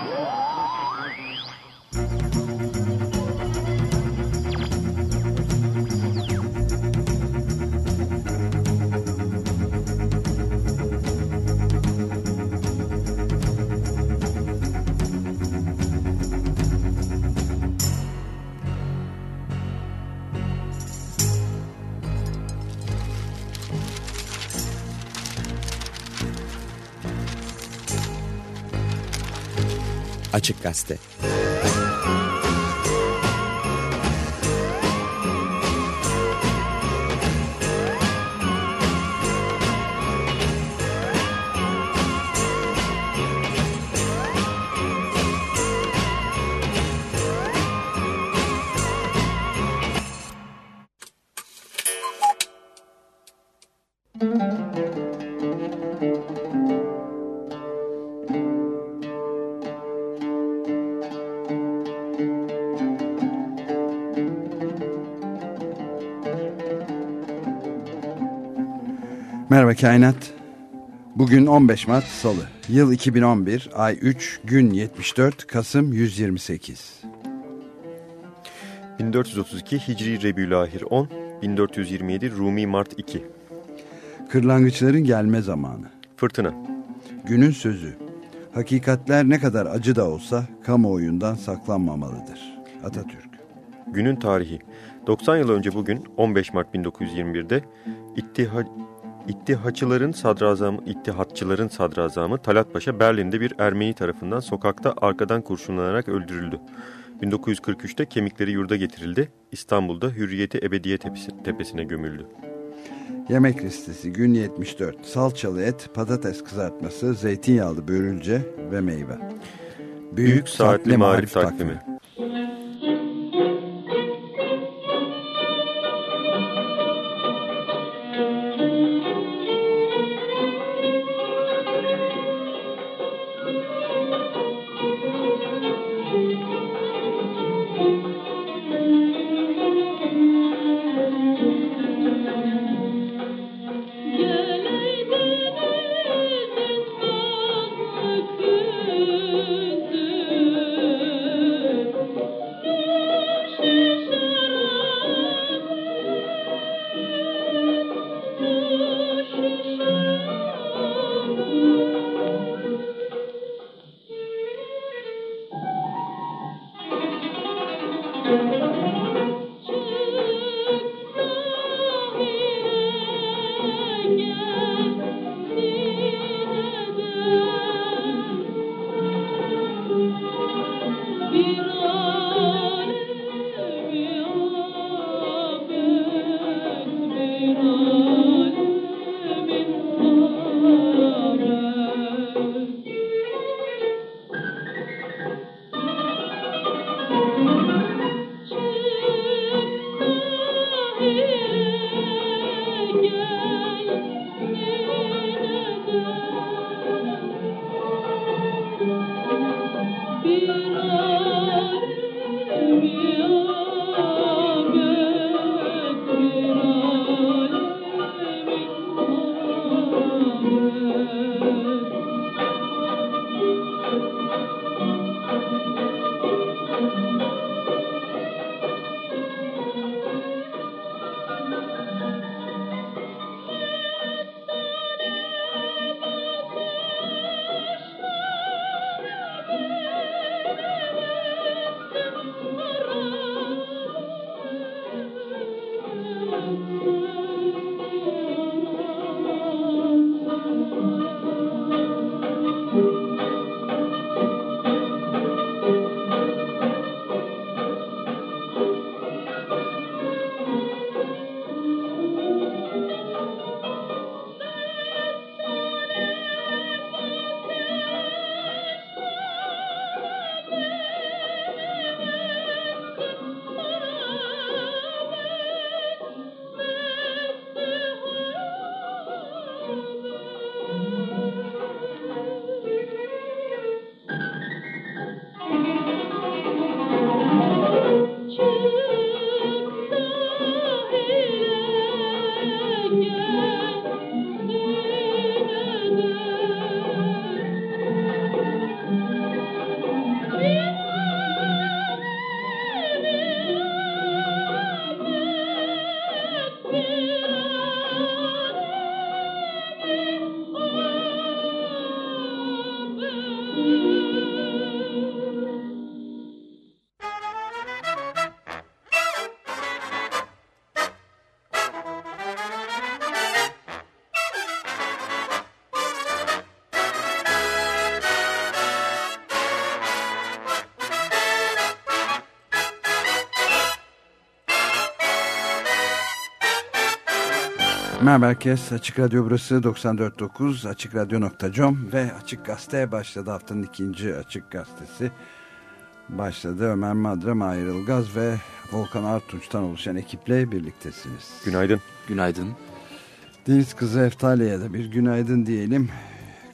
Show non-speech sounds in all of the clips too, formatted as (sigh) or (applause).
Oh! Açık Gazete. Merhaba Kainat. Bugün 15 Mart Salı. Yıl 2011, ay 3, gün 74, Kasım 128. 1432 Hicri Rebülahir 10, 1427 Rumi Mart 2. Kırlangıçların gelme zamanı. Fırtına. Günün sözü. Hakikatler ne kadar acı da olsa kamuoyundan saklanmamalıdır. Atatürk. Günün tarihi. 90 yıl önce bugün 15 Mart 1921'de İttiha İttihatçıların sadrazamı, İttihatçıların sadrazamı Talat Paşa Berlin'de bir Ermeni tarafından sokakta arkadan kurşunlanarak öldürüldü. 1943'te kemikleri yurda getirildi. İstanbul'da Hürriyeti Ebediye tepesi, tepesine gömüldü. Yemek listesi gün 74. Salçalı et, patates kızartması, zeytinyağlı börülce ve meyve. Büyük, Büyük Saatli Marif Takvimi. takvimi. Merhaba herkes. Açık Radyo burası 94.9 AçıkRadyo.com ve Açık Gazete başladı. Haftanın ikinci Açık Gazetesi başladı. Ömer Madra, Mahir Ilgaz ve Volkan Artunç'tan oluşan ekiple birliktesiniz. Günaydın. Günaydın. Deniz Kızı Eftali'ye de bir günaydın diyelim.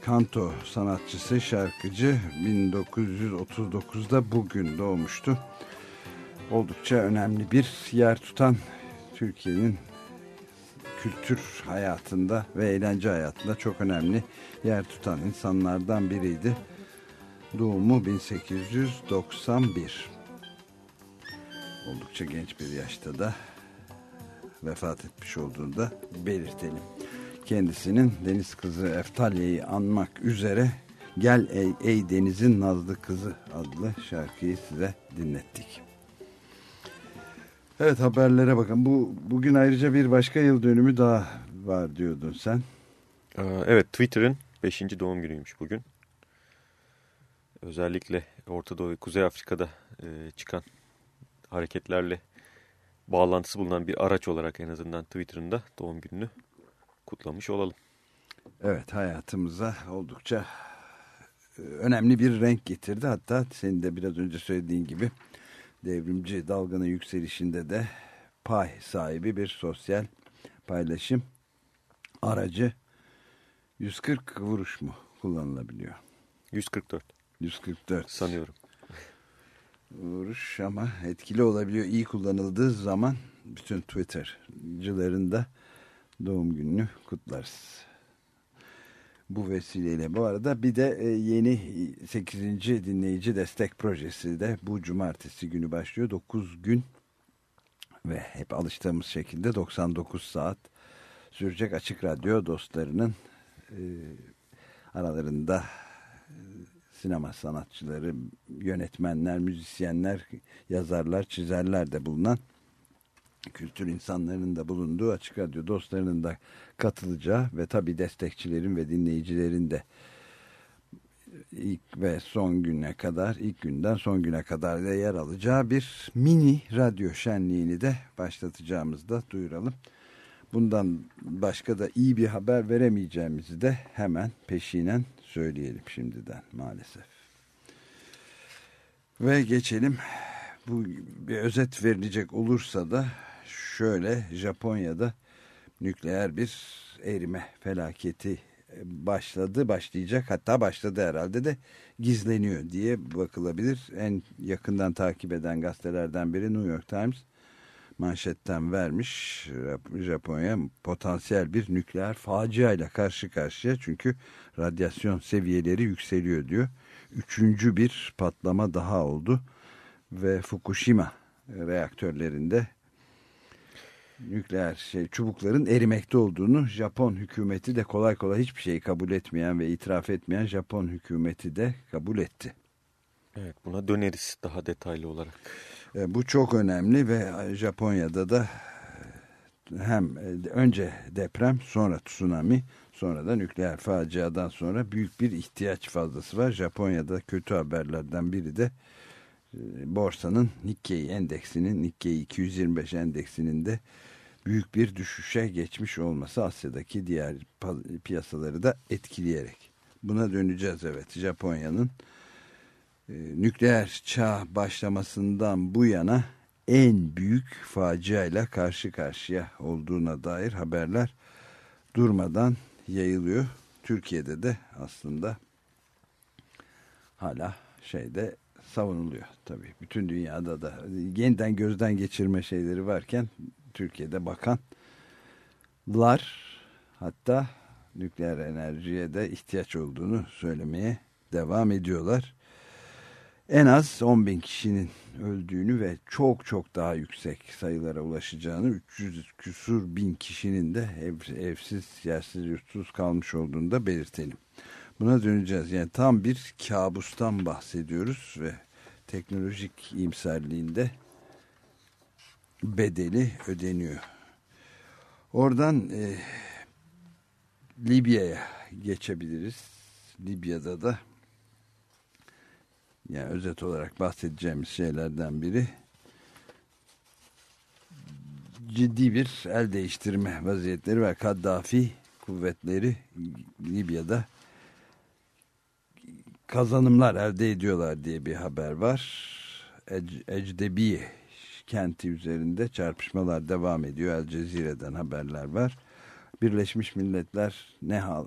Kanto sanatçısı, şarkıcı 1939'da bugün doğmuştu. Oldukça önemli bir yer tutan Türkiye'nin kültür hayatında ve eğlence hayatında çok önemli yer tutan insanlardan biriydi. Doğumu 1891. Oldukça genç bir yaşta da vefat etmiş olduğunu da belirtelim. Kendisinin Deniz Kızı Eftalye'yi anmak üzere Gel Ey, Ey Deniz'in Nazlı Kızı adlı şarkıyı size dinlettik. Evet haberlere bakın. Bu bugün ayrıca bir başka yıl dönümü daha var diyordun sen. Evet Twitter'ın 5. doğum günüymüş bugün. Özellikle Orta Doğu ve Kuzey Afrika'da e, çıkan hareketlerle bağlantısı bulunan bir araç olarak en azından Twitter'ın da doğum gününü kutlamış olalım. Evet hayatımıza oldukça e, önemli bir renk getirdi. Hatta senin de biraz önce söylediğin gibi devrimci dalganın yükselişinde de pay sahibi bir sosyal paylaşım aracı 140 vuruş mu kullanılabiliyor? 144. 144 sanıyorum. Vuruş ama etkili olabiliyor. İyi kullanıldığı zaman bütün Twitter'cıların da doğum gününü kutlarız. Bu vesileyle bu arada bir de e, yeni 8. dinleyici destek projesi de bu cumartesi günü başlıyor. 9 gün ve hep alıştığımız şekilde 99 saat sürecek açık radyo dostlarının e, aralarında e, sinema sanatçıları, yönetmenler, müzisyenler, yazarlar, çizerler de bulunan kültür insanlarının da bulunduğu Açık Radyo dostlarının da katılacağı ve tabi destekçilerin ve dinleyicilerin de ilk ve son güne kadar, ilk günden son güne kadar da yer alacağı bir mini radyo şenliğini de başlatacağımızı da duyuralım. Bundan başka da iyi bir haber veremeyeceğimizi de hemen peşinen söyleyelim şimdiden maalesef. Ve geçelim. Bu bir özet verilecek olursa da şöyle Japonya'da nükleer bir erime felaketi başladı, başlayacak hatta başladı herhalde de gizleniyor diye bakılabilir. En yakından takip eden gazetelerden biri New York Times manşetten vermiş. Japonya potansiyel bir nükleer facia ile karşı karşıya çünkü radyasyon seviyeleri yükseliyor diyor. Üçüncü bir patlama daha oldu ve Fukushima reaktörlerinde nükleer şey çubukların erimekte olduğunu Japon hükümeti de kolay kolay hiçbir şeyi kabul etmeyen ve itiraf etmeyen Japon hükümeti de kabul etti. Evet buna döneriz daha detaylı olarak. E, bu çok önemli ve Japonya'da da hem e, önce deprem sonra tsunami sonra da nükleer faciadan sonra büyük bir ihtiyaç fazlası var. Japonya'da kötü haberlerden biri de e, borsanın Nikkei endeksinin Nikkei 225 endeksinin de büyük bir düşüşe geçmiş olması Asya'daki diğer piyasaları da etkileyerek. Buna döneceğiz evet Japonya'nın e, nükleer çağ başlamasından bu yana en büyük faciayla karşı karşıya olduğuna dair haberler durmadan yayılıyor. Türkiye'de de aslında hala şeyde savunuluyor tabii. Bütün dünyada da yeniden gözden geçirme şeyleri varken Türkiye'de bakanlar hatta nükleer enerjiye de ihtiyaç olduğunu söylemeye devam ediyorlar. En az 10 bin kişinin öldüğünü ve çok çok daha yüksek sayılara ulaşacağını 300 küsur bin kişinin de ev, evsiz, yersiz, yurtsuz kalmış olduğunu da belirtelim. Buna döneceğiz. Yani tam bir kabustan bahsediyoruz ve teknolojik iyimserliğinde bedeli ödeniyor. Oradan e, Libya'ya geçebiliriz. Libya'da da yani özet olarak bahsedeceğimiz şeylerden biri ciddi bir el değiştirme vaziyetleri var. Kaddafi kuvvetleri Libya'da kazanımlar elde ediyorlar diye bir haber var. Ecdebiye kenti üzerinde çarpışmalar devam ediyor. El Cezire'den haberler var. Birleşmiş Milletler ne hal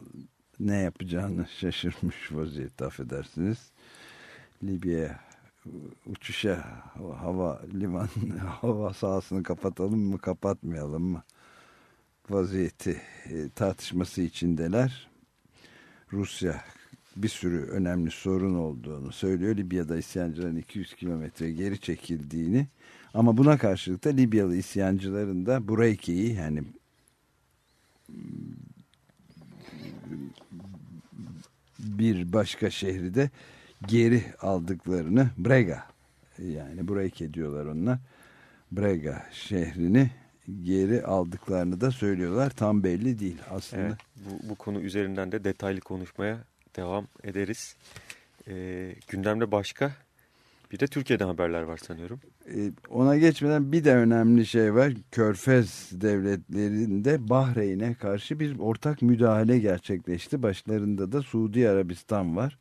ne yapacağını (laughs) şaşırmış vaziyette affedersiniz. Libya'ya uçuşa hava liman (laughs) hava sahasını kapatalım mı kapatmayalım mı vaziyeti e, tartışması içindeler. Rusya bir sürü önemli sorun olduğunu söylüyor. Libya'da isyancıların 200 kilometre geri çekildiğini ama buna karşılık da Libyalı isyancıların da Bureyke'yi yani bir başka şehri de geri aldıklarını Brega yani Bureyke diyorlar onlar Brega şehrini geri aldıklarını da söylüyorlar. Tam belli değil aslında. Evet, bu, bu konu üzerinden de detaylı konuşmaya devam ederiz. Ee, gündemde başka bir de Türkiye'den haberler var sanıyorum. Ee, ona geçmeden bir de önemli şey var. Körfez devletlerinde Bahreyn'e karşı bir ortak müdahale gerçekleşti. Başlarında da Suudi Arabistan var.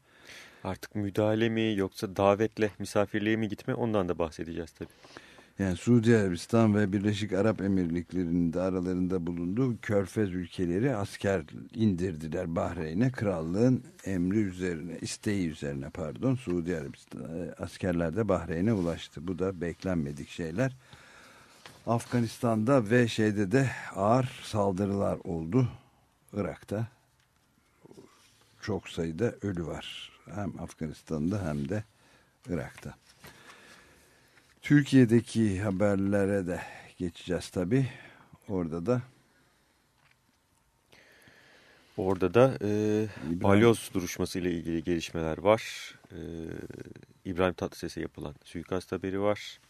Artık müdahale mi yoksa davetle misafirliğe mi gitme ondan da bahsedeceğiz tabii. Yani Suudi Arabistan ve Birleşik Arap Emirlikleri'nin de aralarında bulunduğu körfez ülkeleri asker indirdiler Bahreyn'e. Krallığın emri üzerine, isteği üzerine pardon Suudi Arabistan e, askerler de Bahreyn'e ulaştı. Bu da beklenmedik şeyler. Afganistan'da ve şeyde de ağır saldırılar oldu. Irak'ta çok sayıda ölü var. Hem Afganistan'da hem de Irak'ta. Türkiye'deki haberlere de geçeceğiz tabi. Orada da Orada da e, balyoz duruşması ile ilgili gelişmeler var. E, İbrahim Tatlıses'e yapılan suikast haberi var.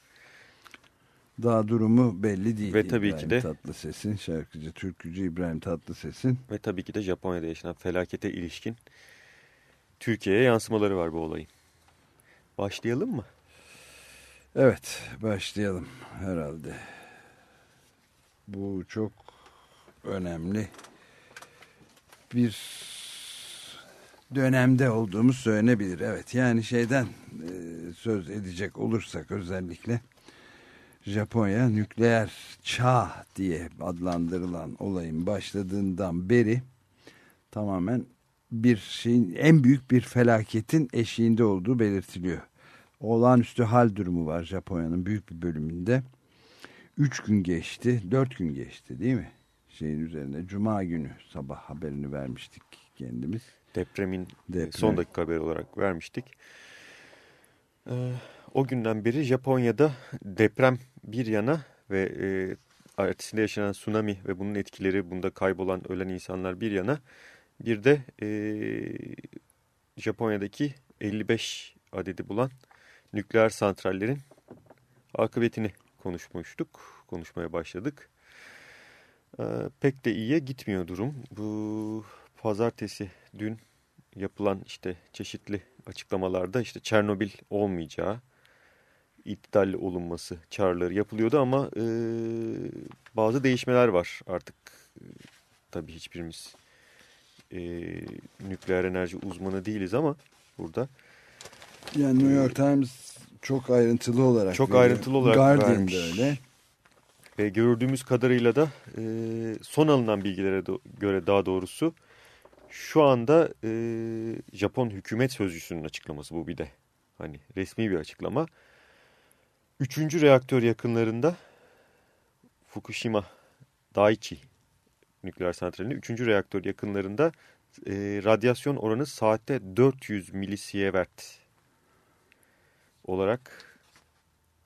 Daha durumu belli değil. Ve tabii İbrahim ki de Tatlıses'in şarkıcı, türkücü İbrahim Tatlıses'in. Ve tabii ki de Japonya'da yaşanan felakete ilişkin Türkiye'ye yansımaları var bu olayın. Başlayalım mı? Evet başlayalım herhalde. Bu çok önemli bir dönemde olduğumuz söylenebilir. Evet yani şeyden e, söz edecek olursak özellikle Japonya nükleer çağ diye adlandırılan olayın başladığından beri tamamen bir şeyin en büyük bir felaketin eşiğinde olduğu belirtiliyor olağanüstü hal durumu var Japonya'nın büyük bir bölümünde. Üç gün geçti, dört gün geçti değil mi? Şeyin üzerine Cuma günü sabah haberini vermiştik kendimiz. Depremin Deprem. son dakika haberi olarak vermiştik. Ee, o günden beri Japonya'da deprem bir yana ve e, ertesinde yaşanan tsunami ve bunun etkileri, bunda kaybolan, ölen insanlar bir yana bir de e, Japonya'daki 55 adedi bulan nükleer santrallerin akıbetini konuşmuştuk, konuşmaya başladık. Ee, pek de iyiye gitmiyor durum. Bu pazartesi dün yapılan işte çeşitli açıklamalarda işte Çernobil olmayacağı, iptal olunması çağrıları yapılıyordu ama e, bazı değişmeler var artık. Tabii hiçbirimiz e, nükleer enerji uzmanı değiliz ama burada yani New York Times çok ayrıntılı olarak çok veriyor. ayrıntılı olarak Guardian vermiş. öyle. Ve gördüğümüz kadarıyla da e, son alınan bilgilere göre daha doğrusu şu anda e, Japon hükümet sözcüsünün açıklaması bu bir de. Hani resmi bir açıklama. Üçüncü reaktör yakınlarında Fukushima Daiichi nükleer santralinin üçüncü reaktör yakınlarında e, radyasyon oranı saatte 400 milisievert olarak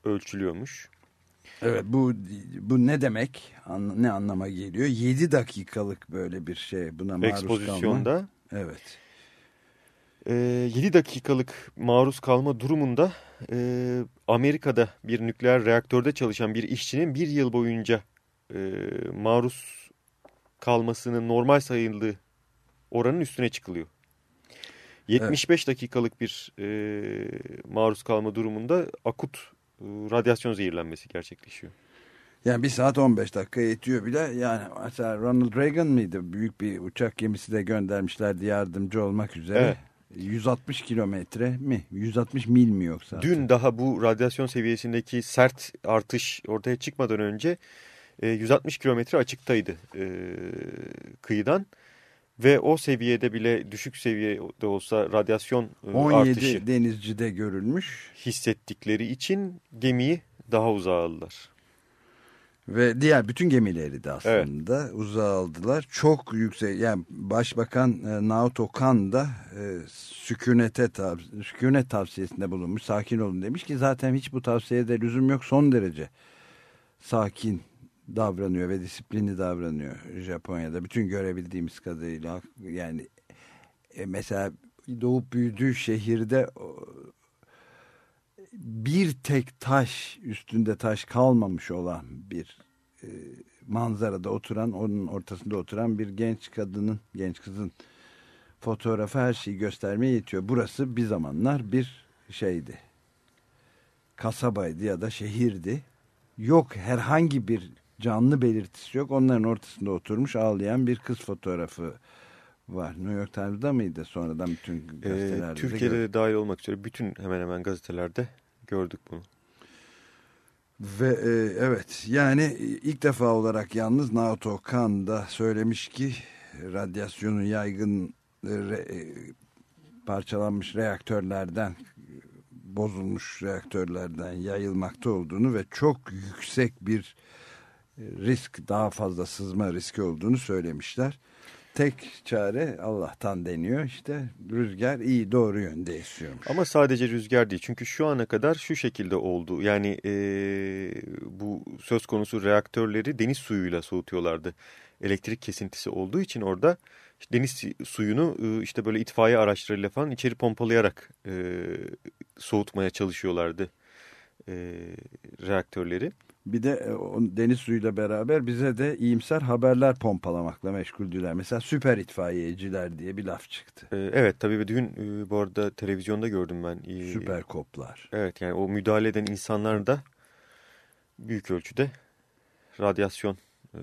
ölçülüyormuş. Evet bu bu ne demek? An, ne anlama geliyor? 7 dakikalık böyle bir şey buna maruz Ekspozisyonda, kalma. Evet. E, 7 dakikalık maruz kalma durumunda e, Amerika'da bir nükleer reaktörde çalışan bir işçinin bir yıl boyunca e, maruz kalmasının normal sayıldığı oranın üstüne çıkılıyor. 75 evet. dakikalık bir e, maruz kalma durumunda akut e, radyasyon zehirlenmesi gerçekleşiyor. Yani bir saat 15 dakika yetiyor bile. Yani mesela Ronald Reagan mıydı? Büyük bir uçak gemisi de göndermişlerdi yardımcı olmak üzere. Evet. 160 kilometre mi? 160 mil mi yoksa? Dün daha bu radyasyon seviyesindeki sert artış ortaya çıkmadan önce e, 160 kilometre açıktaydı e, kıyıdan. Ve o seviyede bile düşük seviyede olsa radyasyon e, 17 artışı denizcide görülmüş. hissettikleri için gemiyi daha uzağa aldılar. Ve diğer bütün gemileri de aslında uzağa aldılar. Çok yüksek yani Başbakan e, Naoto Kan da e, sükunete tav sükunet tavsiyesinde bulunmuş. Sakin olun demiş ki zaten hiç bu tavsiyede lüzum yok. Son derece sakin davranıyor ve disiplinli davranıyor Japonya'da. Bütün görebildiğimiz kadarıyla yani e, mesela doğup büyüdüğü şehirde bir tek taş üstünde taş kalmamış olan bir e, manzarada oturan onun ortasında oturan bir genç kadının genç kızın fotoğrafı her şeyi göstermeye yetiyor. Burası bir zamanlar bir şeydi kasabaydı ya da şehirdi. Yok herhangi bir canlı belirtisi yok. Onların ortasında oturmuş ağlayan bir kız fotoğrafı var. New York Times'da mıydı? Sonradan bütün E, gazetelerde. de Türkiye'de de dahil olmak üzere bütün hemen hemen gazetelerde gördük bunu. Ve e, evet yani ilk defa olarak yalnız Naoto Kan da söylemiş ki radyasyonun yaygın e, re- e, parçalanmış reaktörlerden bozulmuş reaktörlerden yayılmakta olduğunu ve çok yüksek bir e, risk daha fazla sızma riski olduğunu söylemişler. Tek çare Allah'tan deniyor işte rüzgar iyi doğru yönde esiyormuş. Ama sadece rüzgar değil. Çünkü şu ana kadar şu şekilde oldu. Yani e, bu söz konusu reaktörleri deniz suyuyla soğutuyorlardı. Elektrik kesintisi olduğu için orada işte deniz suyunu e, işte böyle itfaiye araçlarıyla falan içeri pompalayarak e, soğutmaya çalışıyorlardı e, reaktörleri. Bir de e, deniz suyuyla beraber bize de iyimser haberler pompalamakla meşguldüler. Mesela süper itfaiyeciler diye bir laf çıktı. E, evet tabii dün e, bu arada televizyonda gördüm ben. E, Süper koplar. Evet yani o müdahale eden insanlar da büyük ölçüde radyasyon e,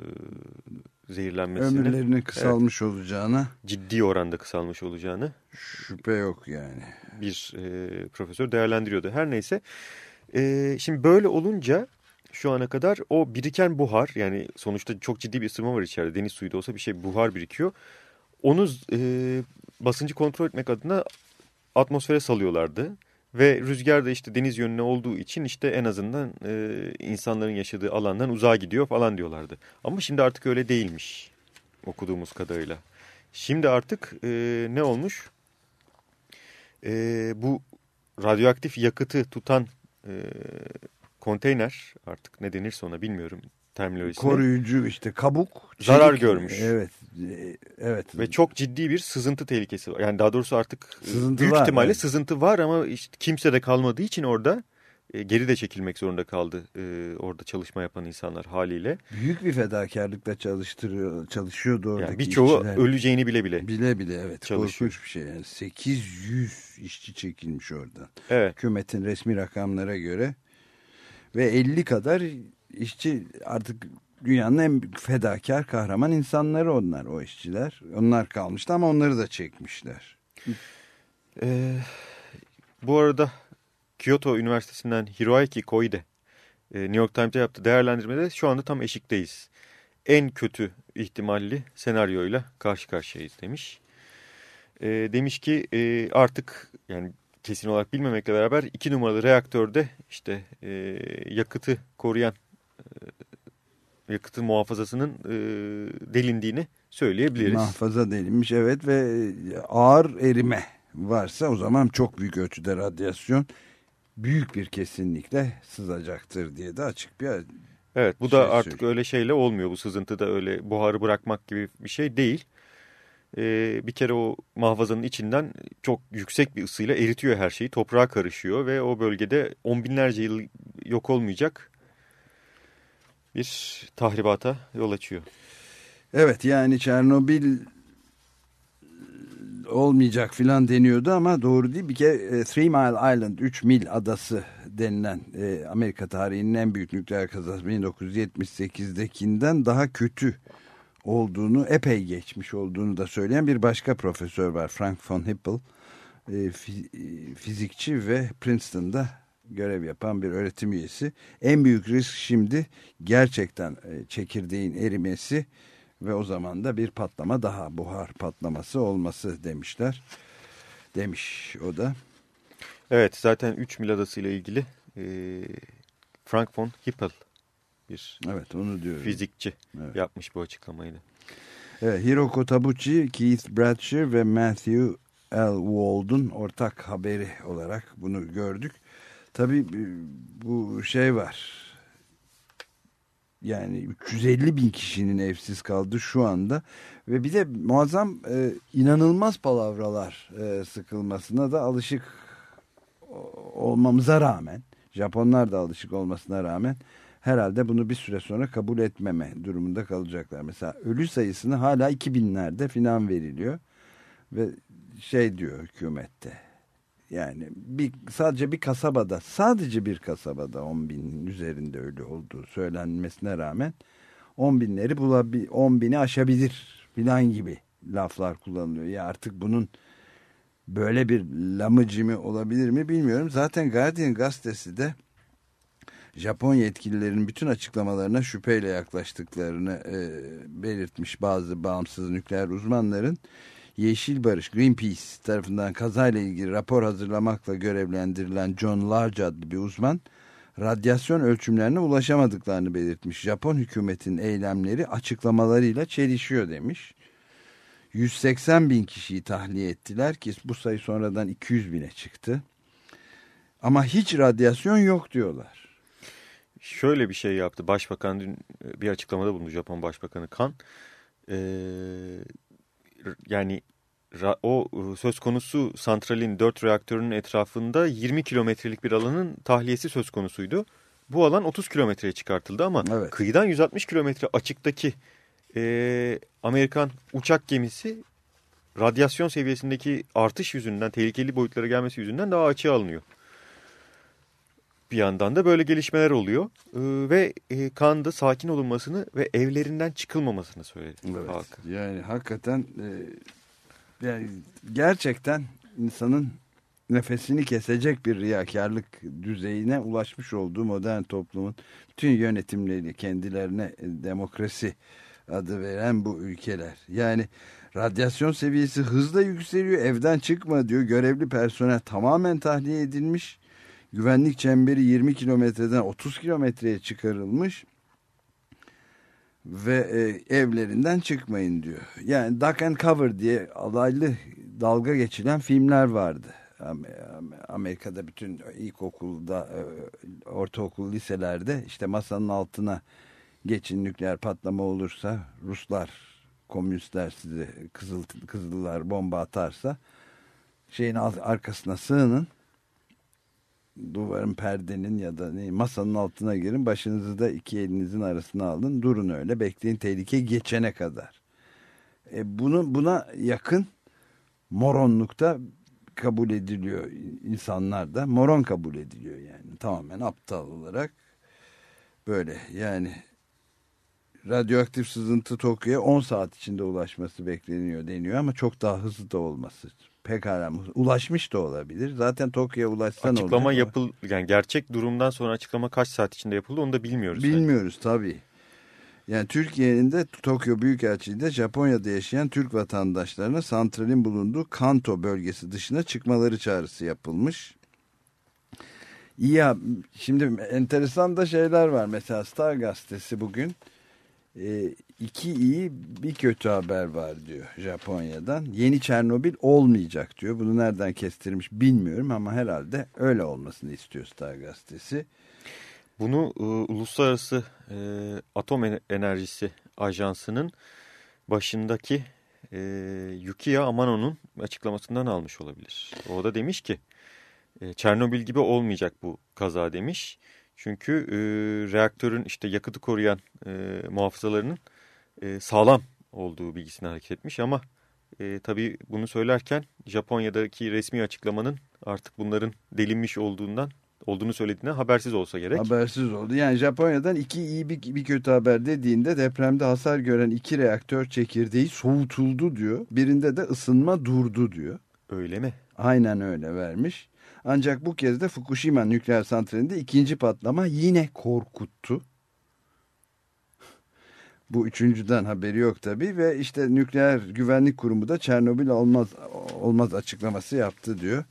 zehirlenmesine Ömürlerinin kısalmış olacağına ciddi oranda kısalmış olacağını şüphe yok yani. bir e, profesör değerlendiriyordu. Her neyse e, şimdi böyle olunca şu ana kadar o biriken buhar yani sonuçta çok ciddi bir ısınma var içeride deniz suyu da olsa bir şey buhar birikiyor. Onu e, basıncı kontrol etmek adına atmosfere salıyorlardı. Ve rüzgar da işte deniz yönüne olduğu için işte en azından e, insanların yaşadığı alandan uzağa gidiyor falan diyorlardı. Ama şimdi artık öyle değilmiş okuduğumuz kadarıyla. Şimdi artık e, ne olmuş? E, bu radyoaktif yakıtı tutan e, konteyner artık ne denirse ona bilmiyorum terminolojisini. Koruyucu işte kabuk. Zarar çelik. görmüş. Evet. e, Evet. Ve çok ciddi bir sızıntı tehlikesi var. Yani daha doğrusu artık e, Sızıntı büyük var, ihtimalle evet. sızıntı var ama işte kimse de kalmadığı için orada e, geri de çekilmek zorunda kaldı e, orada çalışma yapan insanlar haliyle. Büyük bir fedakarlıkla çalıştırıyor, çalışıyordu oradaki Yani birçoğu işçiler. öleceğini bile bile. Bile bile evet çalışıyor. korkunç bir şey. Yani 800 işçi çekilmiş oradan. Evet. Hükümetin resmi rakamlara göre ve 50 kadar işçi artık dünyanın en fedakar kahraman insanları onlar o işçiler. Onlar kalmıştı ama onları da çekmişler. E, bu arada Kyoto Üniversitesi'nden Hiroaki Koide e, New York Times'e yaptığı değerlendirmede şu anda tam eşikteyiz. En kötü ihtimalli senaryoyla karşı karşıyayız demiş. E, demiş ki e, artık yani kesin olarak bilmemekle beraber iki numaralı reaktörde işte e, yakıtı koruyan e, yakıtın muhafazasının e, delindiğini söyleyebiliriz. Mahfaza delinmiş evet ve ağır erime varsa o zaman çok büyük ölçüde radyasyon büyük bir kesinlikle sızacaktır diye de açık bir Evet bu şey da artık söyleyeyim. öyle şeyle olmuyor. Bu sızıntı da öyle buharı bırakmak gibi bir şey değil. Ee, bir kere o mahfazanın içinden çok yüksek bir ısıyla eritiyor her şeyi. Toprağa karışıyor ve o bölgede on binlerce yıl yok olmayacak bir tahribata yol açıyor. Evet yani Çernobil olmayacak filan deniyordu ama doğru değil. Bir kere e, Three Mile Island 3 mil adası denilen e, Amerika tarihinin en büyük nükleer kazası 1978'dekinden daha kötü olduğunu epey geçmiş olduğunu da söyleyen bir başka profesör var Frank von Hippel e, fizikçi ve Princeton'da görev yapan bir öğretim üyesi. En büyük risk şimdi gerçekten e, çekirdeğin erimesi ve o zaman da bir patlama daha buhar patlaması olması demişler. Demiş o da. Evet zaten 3 mil adası ile ilgili e, Frank von Hippel bir evet, onu diyorum. fizikçi evet. yapmış bu açıklamayı da. Evet, Hiroko Tabuchi, Keith Bradshaw ve Matthew L. Wald'un ortak haberi olarak bunu gördük. Tabii bu şey var. Yani 350 bin kişinin evsiz kaldı şu anda. Ve bir de muazzam e, inanılmaz palavralar e, sıkılmasına da alışık olmamıza rağmen, Japonlar da alışık olmasına rağmen herhalde bunu bir süre sonra kabul etmeme durumunda kalacaklar. Mesela ölü sayısını hala 2000'lerde filan veriliyor. Ve şey diyor hükümette. Yani bir, sadece bir kasabada, sadece bir kasabada 10 binin üzerinde ölü olduğu söylenmesine rağmen 10 binleri bulabil, 10 bini aşabilir filan gibi laflar kullanılıyor. Ya artık bunun böyle bir lamıcı mı olabilir mi bilmiyorum. Zaten Guardian gazetesi de Japon yetkililerin bütün açıklamalarına şüpheyle yaklaştıklarını e, belirtmiş bazı bağımsız nükleer uzmanların. Yeşil Barış Greenpeace tarafından kazayla ilgili rapor hazırlamakla görevlendirilen John Large adlı bir uzman radyasyon ölçümlerine ulaşamadıklarını belirtmiş. Japon hükümetin eylemleri açıklamalarıyla çelişiyor demiş. 180 bin kişiyi tahliye ettiler ki bu sayı sonradan 200 bine çıktı. Ama hiç radyasyon yok diyorlar. Şöyle bir şey yaptı. Başbakan dün bir açıklamada bulundu Japon Başbakanı Kan. Ee, yani o ıı, söz konusu santralin 4 reaktörünün etrafında 20 kilometrelik bir alanın tahliyesi söz konusuydu. Bu alan 30 kilometreye çıkartıldı ama evet. kıyıdan 160 kilometre açıktaki e, Amerikan uçak gemisi radyasyon seviyesindeki artış yüzünden, tehlikeli boyutlara gelmesi yüzünden daha açığa alınıyor. Bir yandan da böyle gelişmeler oluyor ee, ve e, Kaan'da sakin olunmasını ve evlerinden çıkılmamasını söyledi. Evet, halk. yani hakikaten e, yani gerçekten insanın nefesini kesecek bir riyakarlık düzeyine ulaşmış olduğu modern toplumun bütün yönetimleri kendilerine demokrasi adı veren bu ülkeler. Yani radyasyon seviyesi hızla yükseliyor evden çıkma diyor görevli personel tamamen tahliye edilmiş güvenlik çemberi 20 kilometreden 30 kilometreye çıkarılmış ve e, evlerinden çıkmayın diyor. Yani Duck and Cover diye alaylı dalga geçilen filmler vardı. Amerika'da bütün ilkokulda, e, ortaokul, liselerde işte masanın altına geçin nükleer patlama olursa Ruslar, komünistler size kızıl, kızıllar bomba atarsa şeyin arkasına sığının duvarın perdenin ya da ne, masanın altına girin başınızı da iki elinizin arasına alın durun öyle bekleyin tehlike geçene kadar. E bunu buna yakın moronlukta kabul ediliyor insanlar da moron kabul ediliyor yani tamamen aptal olarak böyle. Yani radyoaktif sızıntı Tokyo'ya 10 saat içinde ulaşması bekleniyor deniyor ama çok daha hızlı da olması pekala ulaşmış da olabilir. Zaten Tokyo'ya ulaşsan Açıklama olacak yapıl yani gerçek durumdan sonra açıklama kaç saat içinde yapıldı onu da bilmiyoruz. Bilmiyoruz yani. tabii. Yani Türkiye'nin de Tokyo Büyükelçiliği'de Japonya'da yaşayan Türk vatandaşlarına santralin bulunduğu Kanto bölgesi dışına çıkmaları çağrısı yapılmış. Ya şimdi enteresan da şeyler var. Mesela Star gazetesi bugün e, iki iyi bir kötü haber var diyor Japonya'dan. Yeni Çernobil olmayacak diyor. Bunu nereden kestirmiş bilmiyorum ama herhalde öyle olmasını istiyor Star gazetesi. Bunu e, Uluslararası e, Atom Enerjisi Ajansı'nın başındaki e, Yukiya Amano'nun açıklamasından almış olabilir. O da demiş ki e, Çernobil gibi olmayacak bu kaza demiş. Çünkü e, reaktörün işte yakıtı koruyan e, muhafazalarının e, sağlam olduğu bilgisine hareket etmiş ama e, tabii bunu söylerken Japonya'daki resmi açıklamanın artık bunların delinmiş olduğundan olduğunu söylediğine habersiz olsa gerek. Habersiz oldu. Yani Japonya'dan iki iyi bir, bir kötü haber dediğinde depremde hasar gören iki reaktör çekirdeği soğutuldu diyor. Birinde de ısınma durdu diyor. Öyle mi? Aynen öyle vermiş. Ancak bu kez de Fukushima nükleer santralinde ikinci patlama yine korkuttu. Bu üçüncüden haberi yok tabii ve işte nükleer güvenlik kurumu da Çernobil olmaz olmaz açıklaması yaptı diyor.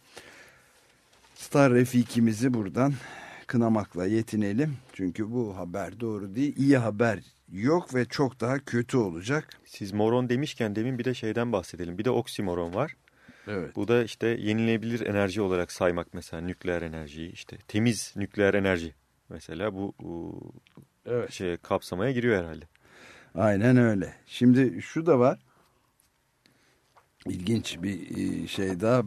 Star Refikimizi buradan kınamakla yetinelim. Çünkü bu haber doğru değil. İyi haber yok ve çok daha kötü olacak. Siz moron demişken demin bir de şeyden bahsedelim. Bir de oksimoron var. Evet. Bu da işte yenilebilir enerji olarak saymak mesela nükleer enerjiyi işte temiz nükleer enerji mesela bu, bu evet. şey kapsamaya giriyor herhalde. Aynen öyle. Şimdi şu da var. İlginç bir e, şey daha.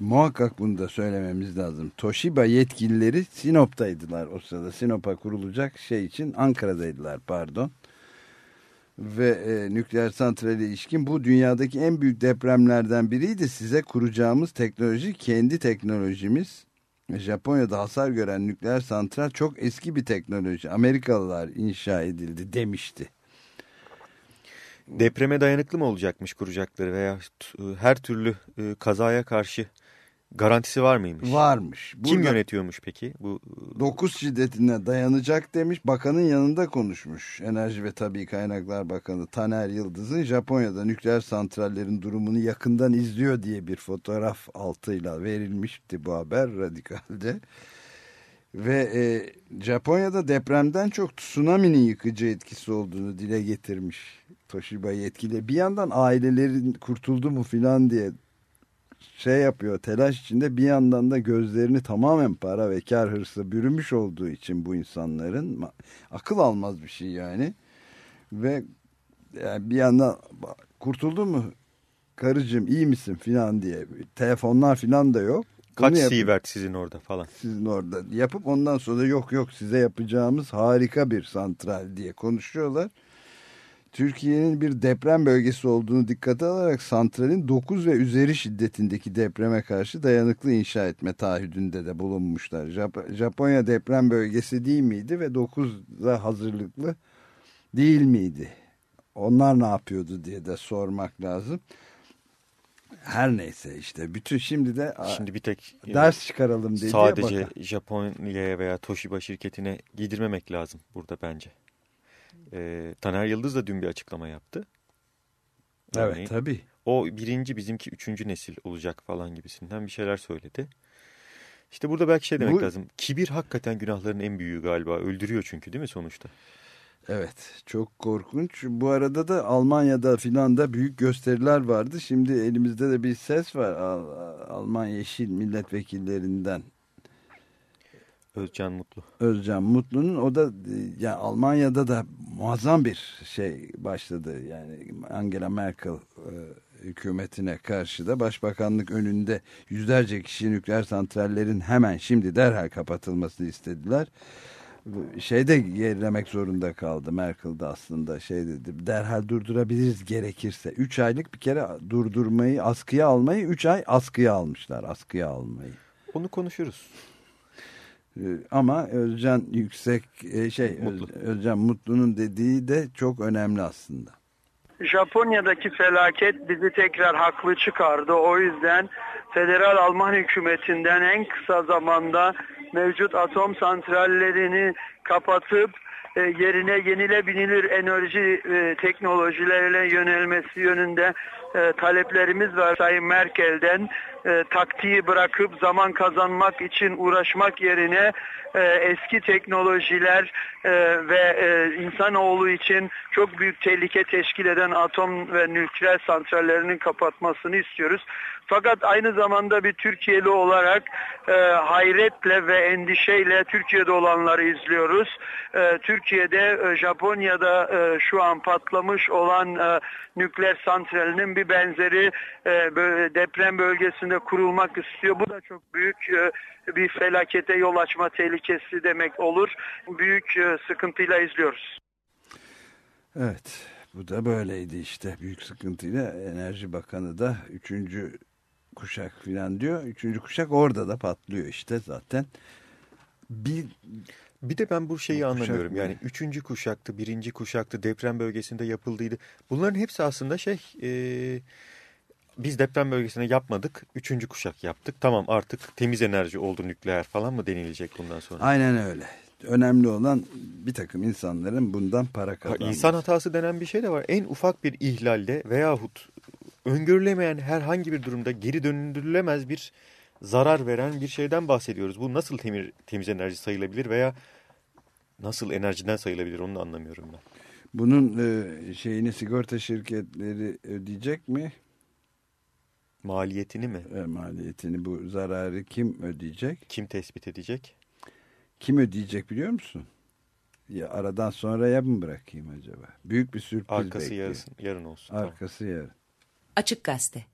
Muhakkak bunu da söylememiz lazım. Toshiba yetkilileri Sinop'taydılar o sırada. Sinop'a kurulacak şey için Ankara'daydılar pardon. Ve e, nükleer santrale ilişkin bu dünyadaki en büyük depremlerden biriydi. Size kuracağımız teknoloji kendi teknolojimiz. Japonya'da hasar gören nükleer santral çok eski bir teknoloji. Amerikalılar inşa edildi demişti. Depreme dayanıklı mı olacakmış kuracakları veya her türlü e, kazaya karşı garantisi var mıymış? Varmış. Burada Kim yönetiyormuş peki? Bu 9 şiddetine dayanacak demiş. Bakanın yanında konuşmuş. Enerji ve Tabi Kaynaklar Bakanı Taner Yıldız'ın Japonya'da nükleer santrallerin durumunu yakından izliyor diye bir fotoğraf altıyla verilmişti bu haber radikalde. Ve e, Japonya'da depremden çok tsunami'nin yıkıcı etkisi olduğunu dile getirmiş Toshiba yetkili. Bir yandan ailelerin kurtuldu mu filan diye şey yapıyor telaş içinde bir yandan da gözlerini tamamen para ve kar hırsı bürümüş olduğu için bu insanların akıl almaz bir şey yani ve yani bir yandan kurtuldu mu karıcığım iyi misin filan diye telefonlar filan da yok. Kaç sievert sizin orada falan. Sizin orada yapıp ondan sonra yok yok size yapacağımız harika bir santral diye konuşuyorlar. Türkiye'nin bir deprem bölgesi olduğunu dikkate alarak santralin 9 ve üzeri şiddetindeki depreme karşı dayanıklı inşa etme taahhüdünde de bulunmuşlar. Jap Japonya deprem bölgesi değil miydi ve 9'da hazırlıklı değil miydi? Onlar ne yapıyordu diye de sormak lazım. Her neyse işte bütün şimdi de şimdi bir tek ders çıkaralım diye sadece Japonya'ya veya Toshiba şirketine giydirmemek lazım burada bence. E, Taner Yıldız da dün bir açıklama yaptı. Örneğin, evet tabii. O birinci bizimki üçüncü nesil olacak falan gibisinden bir şeyler söyledi. İşte burada belki şey demek Bu... lazım. Kibir hakikaten günahların en büyüğü galiba. Öldürüyor çünkü değil mi sonuçta? Evet çok korkunç. Bu arada da Almanya'da filan da büyük gösteriler vardı. Şimdi elimizde de bir ses var. Alman Yeşil milletvekillerinden Özcan Mutlu. Özcan Mutlu'nun o da yani Almanya'da da muazzam bir şey başladı. Yani Angela Merkel e, hükümetine karşı da başbakanlık önünde yüzlerce kişi nükleer santrallerin hemen şimdi derhal kapatılmasını istediler. Şeyde gerilemek zorunda kaldı Merkel'de aslında şey dedi derhal durdurabiliriz gerekirse. 3 aylık bir kere durdurmayı askıya almayı 3 ay askıya almışlar askıya almayı. Onu konuşuruz. Ee, ama Özcan Yüksek e, şey Mutlu. Özcan Mutlu'nun dediği de çok önemli aslında. Japonya'daki felaket bizi tekrar haklı çıkardı. O yüzden federal Alman hükümetinden en kısa zamanda mevcut atom santrallerini kapatıp yerine yenilebilir enerji e, teknolojilerine yönelmesi yönünde e, taleplerimiz var Sayın Merkel'den. E, taktiği bırakıp zaman kazanmak için uğraşmak yerine e, eski teknolojiler e, ve e, insanoğlu için çok büyük tehlike teşkil eden atom ve nükleer santrallerinin kapatmasını istiyoruz. Fakat aynı zamanda bir Türkiye'li olarak e, hayretle ve endişeyle Türkiye'de olanları izliyoruz. E, Türkiye'de, e, Japonya'da e, şu an patlamış olan e, nükleer santralinin bir benzeri e, deprem bölgesinde kurulmak istiyor. Bu da çok büyük e, bir felakete yol açma tehlikesi demek olur. Büyük e, sıkıntıyla izliyoruz. Evet. Bu da böyleydi işte büyük sıkıntıyla Enerji Bakanı da 3. kuşak filan diyor. Üçüncü kuşak orada da patlıyor işte zaten. Bir Bir de ben bu şeyi anlamıyorum. mı? Yani üçüncü kuşaktı, birinci kuşaktı, deprem bölgesinde yapıldıydı. Bunların hepsi aslında şey, e, biz deprem bölgesine yapmadık, üçüncü kuşak yaptık. Tamam artık temiz enerji oldu nükleer falan mı denilecek bundan sonra? aynen öyle. Önemli olan bir takım insanların bundan para Ha, kazanması. İnsan hatası denen bir şey de var. En ufak bir ihlalde veyahut öngörülemeyen herhangi bir durumda geri döndürülemez bir zarar veren bir şeyden bahsediyoruz. Bu nasıl temiz, temiz enerji sayılabilir veya nasıl enerjiden sayılabilir onu da anlamıyorum ben. Bunun e, şeyini sigorta şirketleri ödeyecek mi? Maliyetini mi? E, maliyetini bu zararı kim ödeyecek? Kim tespit edecek? Kim ödeyecek biliyor musun? Ya aradan sonraya mı bırakayım acaba? Büyük bir sürpriz Arkası bekliyor. yarısın, yarın olsun. Tamam. Arkası yarın. Açık Gazete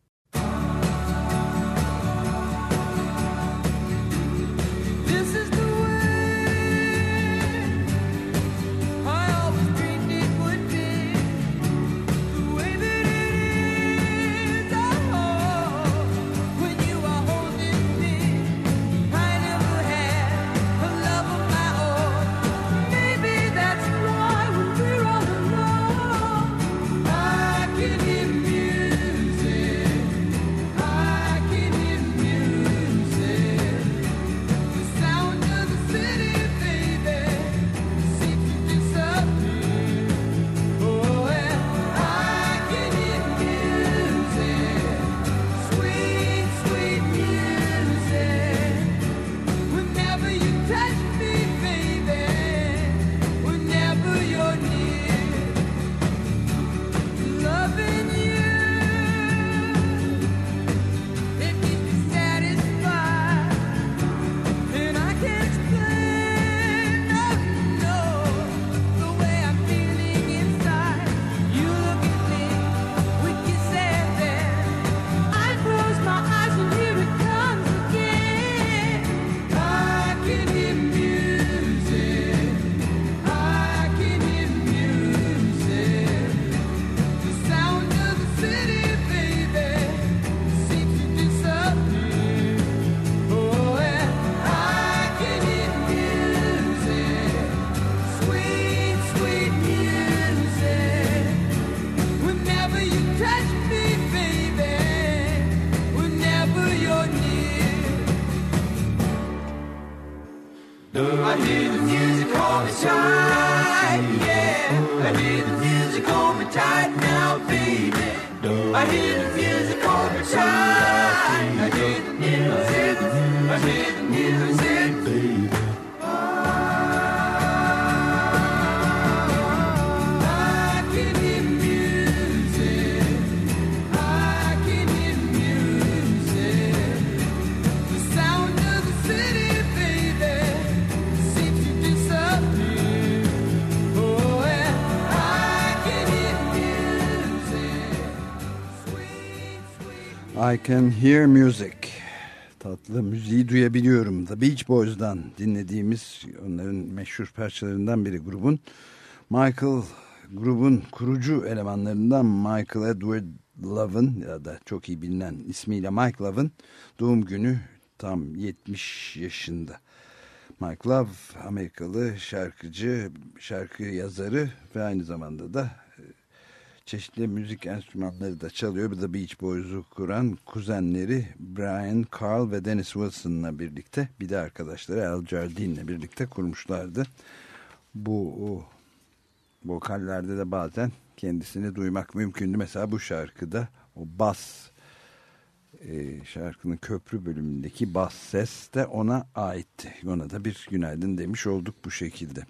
I can hear music. Tatlı müziği duyabiliyorum. The Beach Boys'dan dinlediğimiz onların meşhur parçalarından biri grubun. Michael grubun kurucu elemanlarından Michael Edward Love'ın ya da çok iyi bilinen ismiyle Mike Love'ın doğum günü tam 70 yaşında. Mike Love Amerikalı şarkıcı, şarkı yazarı ve aynı zamanda da çeşitli müzik enstrümanları da çalıyor. The Beach Boys'u kuran kuzenleri Brian, Carl ve Dennis Wilson'la birlikte bir de arkadaşları Al Jardine'le birlikte kurmuşlardı. Bu vokallerde de bazen kendisini duymak mümkündü. Mesela bu şarkıda o bas e, şarkının köprü bölümündeki bas ses de ona aitti. Ona da bir günaydın demiş olduk bu şekilde.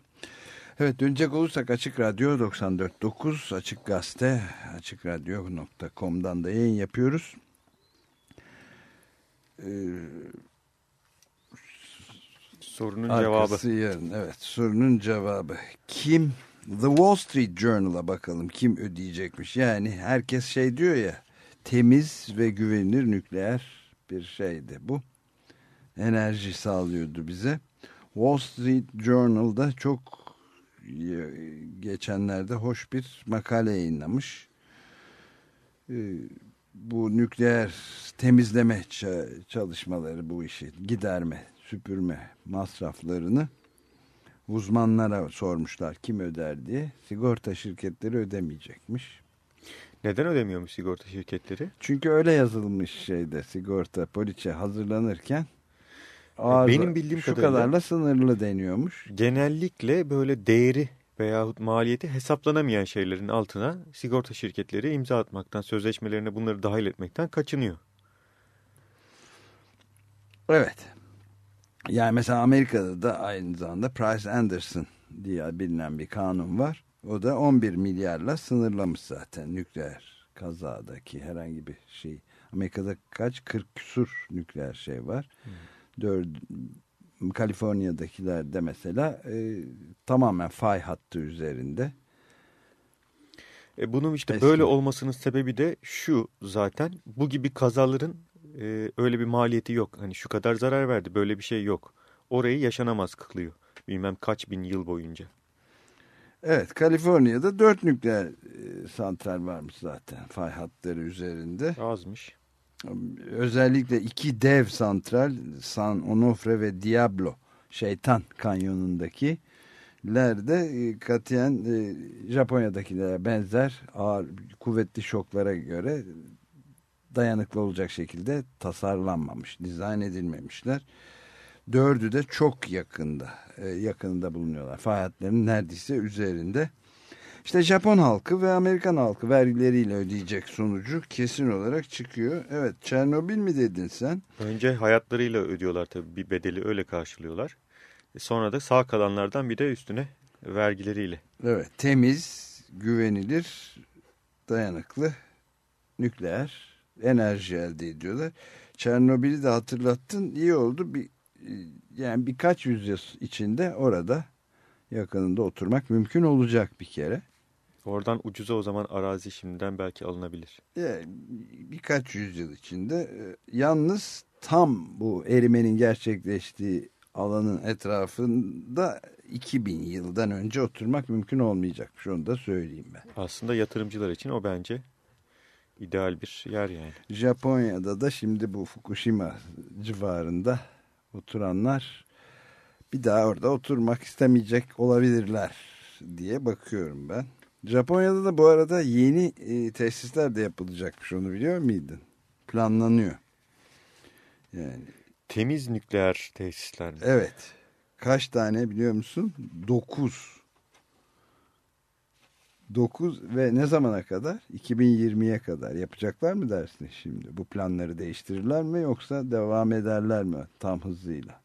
Evet dönecek olursak Açık Radyo 94.9 Açık Gazete açıkradyo.com'dan da yayın yapıyoruz. Ee, Sorunun arkası cevabı. yarın. Evet sorunun cevabı. Kim? The Wall Street Journal'a bakalım kim ödeyecekmiş. Yani herkes şey diyor ya temiz ve güvenilir nükleer bir şeydi bu. Enerji sağlıyordu bize. Wall Street Journal'da çok geçenlerde hoş bir makale yayınlamış. Ee, bu nükleer temizleme ça- çalışmaları bu işi giderme, süpürme masraflarını uzmanlara sormuşlar kim öder diye. Sigorta şirketleri ödemeyecekmiş. Neden ödemiyormuş sigorta şirketleri? Çünkü öyle yazılmış şeyde sigorta poliçe hazırlanırken ağır- Benim bildiğim şu kadarıyla- kadarla sınırlı deniyormuş. Genellikle böyle değeri veyahut maliyeti hesaplanamayan şeylerin altına sigorta şirketleri imza atmaktan, sözleşmelerine bunları dahil etmekten kaçınıyor. Evet. Yani mesela Amerika'da da aynı zamanda Price Anderson diye bilinen bir kanun var. O da 11 milyarla sınırlamış zaten nükleer kazadaki herhangi bir şey. Amerika'da kaç? 40 küsur nükleer şey var. Dört, Kaliforniya'dakiler de mesela e, tamamen fay hattı üzerinde. E bunun işte Eski. böyle olmasının sebebi de şu zaten bu gibi kazaların e, öyle bir maliyeti yok. Hani şu kadar zarar verdi böyle bir şey yok. Orayı yaşanamaz kılıyor. Bilmem kaç bin yıl boyunca. Evet Kaliforniya'da 4 nükleer e, santral varmış zaten fay hatları üzerinde. Azmış. Özellikle iki dev santral San Onofre ve Diablo Şeytan Kanyonu'ndaki lerde e, katiyen e, Japonya'dakilere benzer ağır kuvvetli şoklara göre dayanıklı olacak şekilde tasarlanmamış, dizayn edilmemişler. Dördü de çok yakında, e, yakınında bulunuyorlar. Fay neredeyse üzerinde. İşte Japon halkı ve Amerikan halkı vergileriyle ödeyecek sonucu kesin olarak çıkıyor. Evet Çernobil mi dedin sen? Önce hayatlarıyla ödüyorlar tabii bir bedeli öyle karşılıyorlar. E sonra da sağ kalanlardan bir de üstüne vergileriyle. Evet temiz, güvenilir, dayanıklı nükleer enerji elde ediyorlar. Çernobil'i de hatırlattın iyi oldu. Bir, yani birkaç yüzyıl içinde orada yakınında oturmak mümkün olacak bir kere. Oradan ucuza o zaman arazi şimdiden belki alınabilir. Yani birkaç yüzyıl içinde e, yalnız tam bu erimenin gerçekleştiği alanın etrafında 2000 yıldan önce oturmak mümkün olmayacakmış onu da söyleyeyim ben. Aslında yatırımcılar için o bence ideal bir yer yani. Japonya'da da şimdi bu Fukushima civarında oturanlar bir daha orada oturmak istemeyecek olabilirler diye bakıyorum ben. Japonya'da da bu arada yeni e, tesisler de yapılacakmış onu biliyor muydun? Planlanıyor. Yani Temiz nükleer tesisler mi? evet. Kaç tane biliyor musun? 9. 9 ve ne zamana kadar? 2020'ye kadar yapacaklar mı dersin şimdi? Bu planları değiştirirler mi yoksa devam ederler mi tam hızıyla?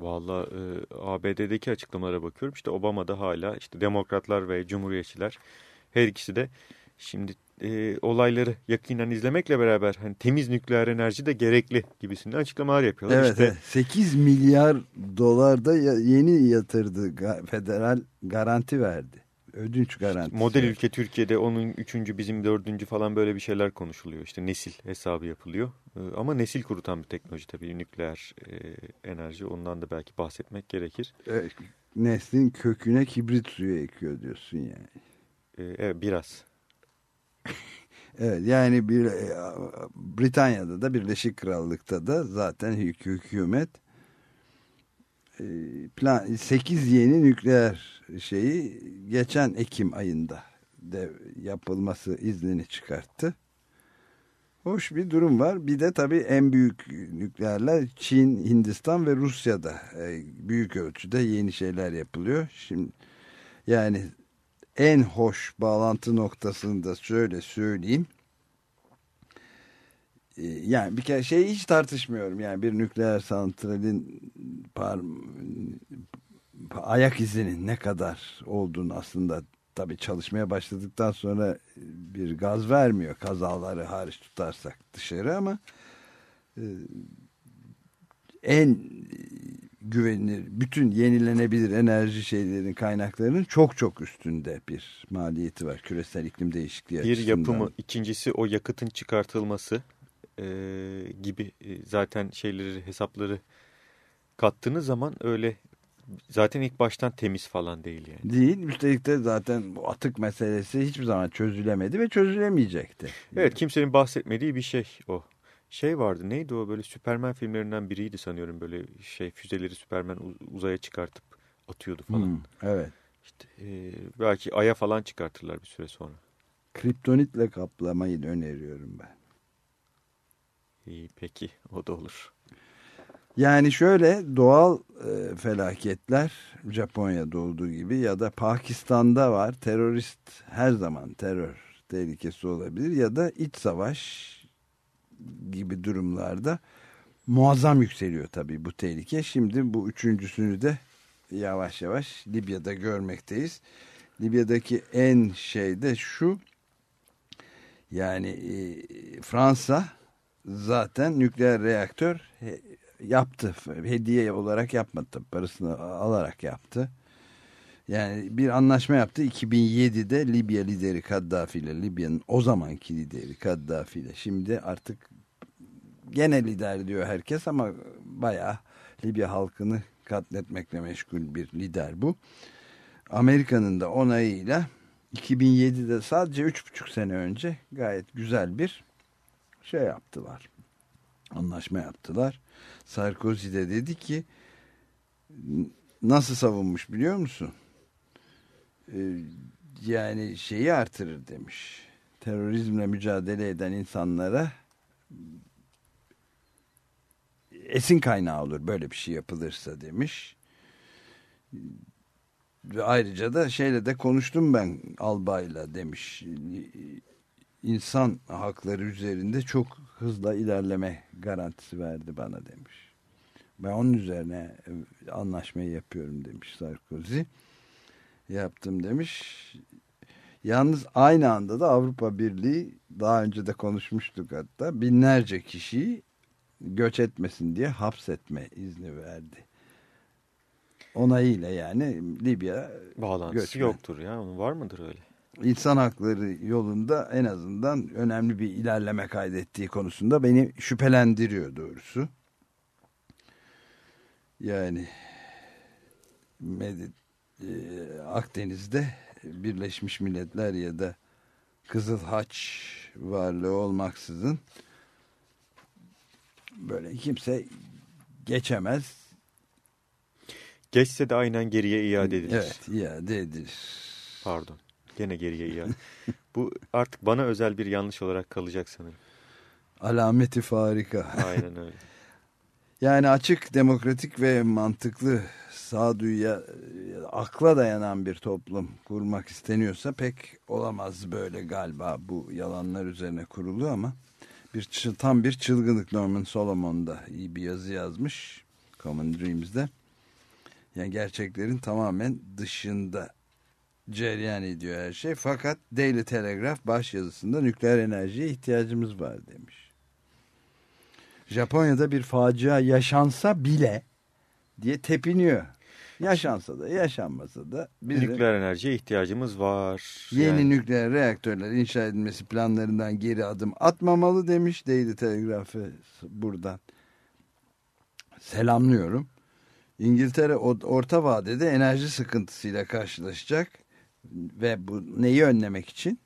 Valla e, ABD'deki açıklamalara bakıyorum. İşte Obama da hala işte demokratlar ve cumhuriyetçiler her ikisi de şimdi e, olayları yakinen izlemekle beraber hani temiz nükleer enerji de gerekli gibisinden açıklamalar yapıyorlar. Evet, işte evet. 8 milyar dolar da yeni yatırdı. Federal garanti verdi. Ödünç garantisi. model ülke Türkiye'de onun üçüncü bizim dördüncü falan böyle bir şeyler konuşuluyor. İşte nesil hesabı yapılıyor. E, ama nesil kurutan bir teknoloji tabii nükleer e, enerji. Ondan da belki bahsetmek gerekir. Evet, Neslin köküne kibrit suyu ekiyor diyorsun yani. Evet biraz. (laughs) Evet yani bir e, Britanya'da da Birleşik Krallık'ta da zaten hük- hükümet plan 8 yeni nükleer şeyi geçen Ekim ayında de yapılması iznini çıkarttı. Hoş bir durum var. Bir de tabii en büyük nükleerler Çin, Hindistan ve Rusya'da e, büyük ölçüde yeni şeyler yapılıyor. Şimdi yani en hoş bağlantı noktasını da şöyle söyleyeyim. Ee, Yani bir kere şeyi hiç tartışmıyorum. Yani bir nükleer santralin par ayak izinin ne kadar olduğunu aslında tabii çalışmaya başladıktan sonra bir gaz vermiyor kazaları hariç tutarsak dışarı ama e, en güvenilir bütün yenilenebilir enerji şeylerin kaynaklarının çok çok üstünde bir maliyeti var küresel iklim değişikliği Bir açısından. yapımı, ikincisi o yakıtın çıkartılması e, gibi e, zaten şeyleri hesapları kattığınız zaman öyle zaten ilk baştan temiz falan değil yani. Değil. Üstelik de zaten bu atık meselesi hiçbir zaman çözülemedi ve çözülemeyecekti. Evet kimsenin bahsetmediği bir şey o. Şey vardı neydi o böyle Süpermen filmlerinden biriydi sanıyorum böyle şey füzeleri Süpermen uz- uzaya çıkartıp atıyordu falan. Hmm, evet. İşte, e, belki aya falan çıkartırlar bir süre sonra. Kriptonitle kaplamayı öneriyorum ben. İyi peki o da olur. Yani şöyle doğal e, felaketler Japonya'da olduğu gibi ya da Pakistan'da var. Terörist her zaman terör tehlikesi olabilir ya da iç savaş gibi durumlarda muazzam yükseliyor tabii bu tehlike. Şimdi bu üçüncüsünü de yavaş yavaş Libya'da görmekteyiz. Libya'daki en şey de şu yani e, Fransa zaten nükleer reaktör yaptı. Hediye olarak yapmadı. Parasını alarak yaptı. Yani bir anlaşma yaptı 2007'de Libya lideri Kaddafi ile Libya'nın o zamanki lideri Kaddafi ile. Şimdi artık gene lider diyor herkes ama bayağı Libya halkını katletmekle meşgul bir lider bu. Amerika'nın da onayıyla 2007'de sadece 3,5 sene önce gayet güzel bir şey yaptılar. Anlaşma yaptılar. Sarkozy de dedi ki nasıl savunmuş biliyor musun? Ee, yani şeyi artırır demiş. Terörizmle mücadele eden insanlara esin kaynağı olur böyle bir şey yapılırsa demiş. Ve ayrıca da şeyle de konuştum ben Albay'la demiş. İnsan hakları üzerinde çok hızla ilerleme garantisi verdi bana demiş. Ben onun üzerine e, anlaşmayı yapıyorum demiş Sarkozy. Yaptım demiş. Yalnız aynı anda da Avrupa Birliği daha önce de konuşmuştuk hatta binlerce kişiyi göç etmesin diye hapsetme izni verdi. Onayıyla yani Libya Bağlantısı Göçmen. yoktur ya. Onun var mıdır öyle? İnsan hakları yolunda en azından önemli bir ilerleme kaydettiği konusunda beni şüphelendiriyor doğrusu. Yani Medi- e, Akdeniz'de Birleşmiş Milletler ya da Kızıl Haç varlığı olmaksızın böyle kimse geçemez. Geçse de aynen geriye iade edilir. Evet iade edilir. Pardon. Gene geriye iade. (laughs) Bu artık bana özel bir yanlış olarak kalacak sanırım. Alameti farika. Aynen öyle. (laughs) Yani açık, demokratik ve mantıklı sağduyuya, akla dayanan bir toplum kurmak isteniyorsa pek olamaz böyle galiba bu yalanlar üzerine kurulu ama bir tam bir çılgınlık Norman Solomon da iyi bir yazı yazmış Common Dreams'de. Yani gerçeklerin tamamen dışında cereyan ediyor her şey. Fakat Daily Telegraph başyazısında nükleer enerjiye ihtiyacımız var demiş. Japonya'da bir facia yaşansa bile diye tepiniyor. Yaşansa da yaşanmasa da bizim Nükleer enerjiye ihtiyacımız var. yeni Yani nükleer reaktörler inşa edilmesi planlarından geri adım atmamalı demiş Daily Telegraph'ı buradan selamlıyorum. İngiltere orta vadede enerji sıkıntısıyla karşılaşacak ve bu neyi önlemek için?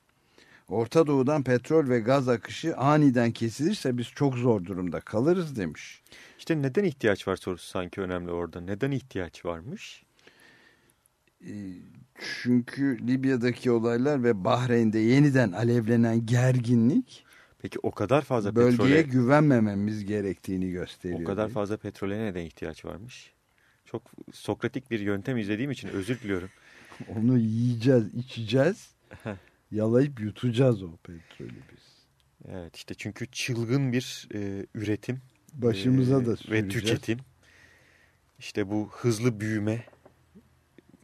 Orta Doğu'dan petrol ve gaz akışı aniden kesilirse biz çok zor durumda kalırız demiş. İşte neden ihtiyaç var sorusu sanki önemli orada. Neden ihtiyaç varmış? Ee, Çünkü Libya'daki olaylar ve Bahreyn'de yeniden alevlenen gerginlik Peki o kadar fazla bölgeye petrole, güvenmememiz gerektiğini gösteriyor. o kadar diye. fazla petrole neden ihtiyaç varmış? Çok sokratik bir yöntem izlediğim için özür diliyorum. (laughs) Onu yiyeceğiz, içeceğiz, yalayıp yutacağız o petrolü biz. Evet işte çünkü çılgın bir e, üretim Başımıza e, da ve süreceğiz. tüketim. İşte bu hızlı büyüme.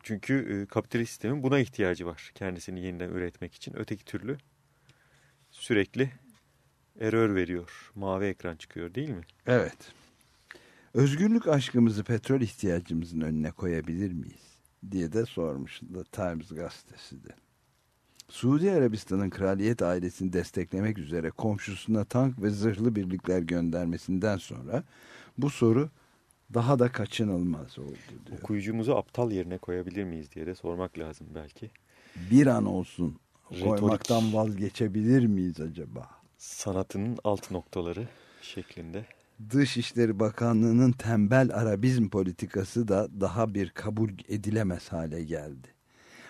Çünkü e, kapitalist sistemin buna ihtiyacı var. Kendisini yeniden üretmek için. Öteki türlü sürekli error veriyor. Mavi ekran çıkıyor değil mi? Evet. Özgürlük aşkımızı petrol ihtiyacımızın önüne koyabilir miyiz? Diye de sormuş The Times gazetesi de. Suudi Arabistan'ın kraliyet ailesini desteklemek üzere komşusuna tank ve zırhlı birlikler göndermesinden sonra bu soru daha da kaçınılmaz oldu diyor. Okuyucumuzu aptal yerine koyabilir miyiz diye de sormak lazım belki. Bir an olsun Retorik. koymaktan vazgeçebilir miyiz acaba? Sanatının alt noktaları şeklinde. Dışişleri Bakanlığı'nın tembel Arabizm politikası da daha bir kabul edilemez hale geldi.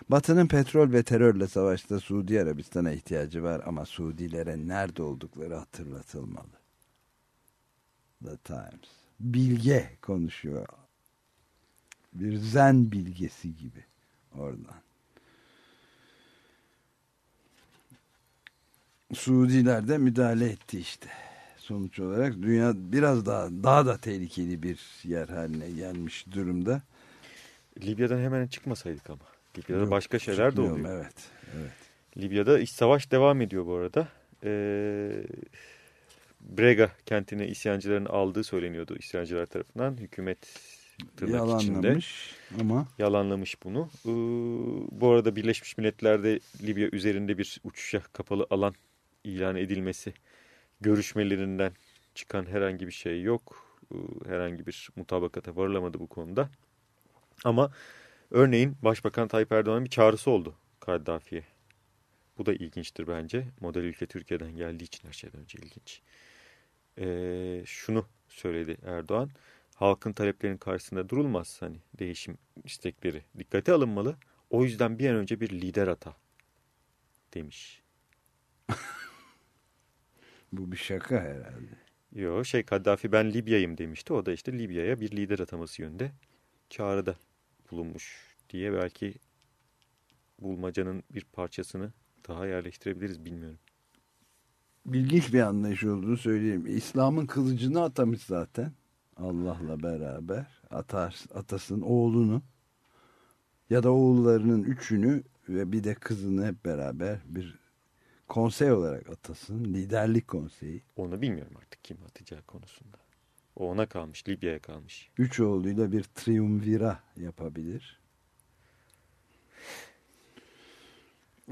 Batı'nın petrol ve terörle savaşta Suudi Arabistan'a ihtiyacı var ama Suudilere nerede oldukları hatırlatılmalı. The Times. Bilge konuşuyor. Bir zen bilgesi gibi oradan. Suudiler de müdahale etti işte. Sonuç olarak dünya biraz daha daha da tehlikeli bir yer haline gelmiş durumda. Libya'dan hemen çıkmasaydık ama. Libya'da Yok, başka şeyler de oluyor. Evet, evet. Libya'da iç savaş devam ediyor bu arada. Ee, Brega kentine isyancıların aldığı söyleniyordu isyancılar tarafından. Hükümet tırnak içinde Yalanlamış ama yalanlamış bunu. Ee, bu arada Birleşmiş Milletler'de Libya üzerinde bir uçuşa kapalı alan ilan edilmesi görüşmelerinden çıkan herhangi bir şey yok. Ee, herhangi bir mutabakata varılamadı bu konuda. Ama örneğin Başbakan Tayyip Erdoğan'ın bir çağrısı oldu Kaddafi'ye. Bu da ilginçtir bence. Model ülke Türkiye'den geldiği için her şeyden önce ilginç. Ee, şunu söyledi Erdoğan. Halkın taleplerinin karşısında durulmaz. Hani değişim istekleri dikkate alınmalı. O yüzden bir an önce bir lider ata demiş. (laughs) bu bir şaka herhalde. Yo şey Kaddafi ben Libya'yım demişti. O da işte Libya'ya bir lider ataması yönde çağrıda bulunmuş diye belki bulmacanın bir parçasını daha yerleştirebiliriz bilmiyorum. İlginç bir anlayış olduğunu söyleyeyim. İslam'ın kılıcını atamış zaten. Allah'la beraber. Atar, atasının oğlunu ya da oğullarının üçünü ve bir de kızını hep beraber bir konsey olarak atasın. Liderlik konseyi. Onu bilmiyorum artık kim atacağı konusunda. O ona kalmış, Libya'ya kalmış. Üç oğluyla bir triumvira yapabilir.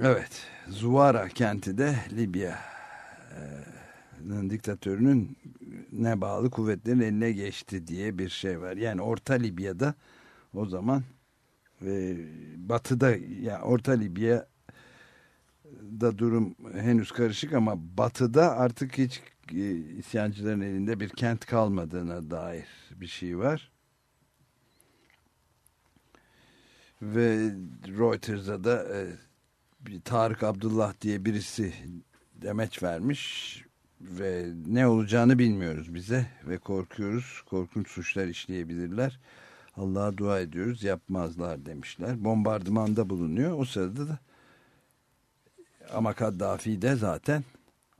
Evet. Zuwara kenti de Libya'nın diktatörünün ne bağlı kuvvetlerin eline geçti diye bir şey var. Yani Orta Libya'da o zaman ve batıda yani Orta Libya da durum henüz karışık ama batıda artık hiç e, isyancıların elinde bir kent kalmadığına dair bir şey var. Ve Reuters'a da e, bir Tarık Abdullah diye birisi demeç vermiş ve ne olacağını bilmiyoruz bize ve korkuyoruz. Korkunç suçlar işleyebilirler. Allah'a dua ediyoruz yapmazlar demişler. Bombardımanda bulunuyor. O sırada da ama Kaddafi de zaten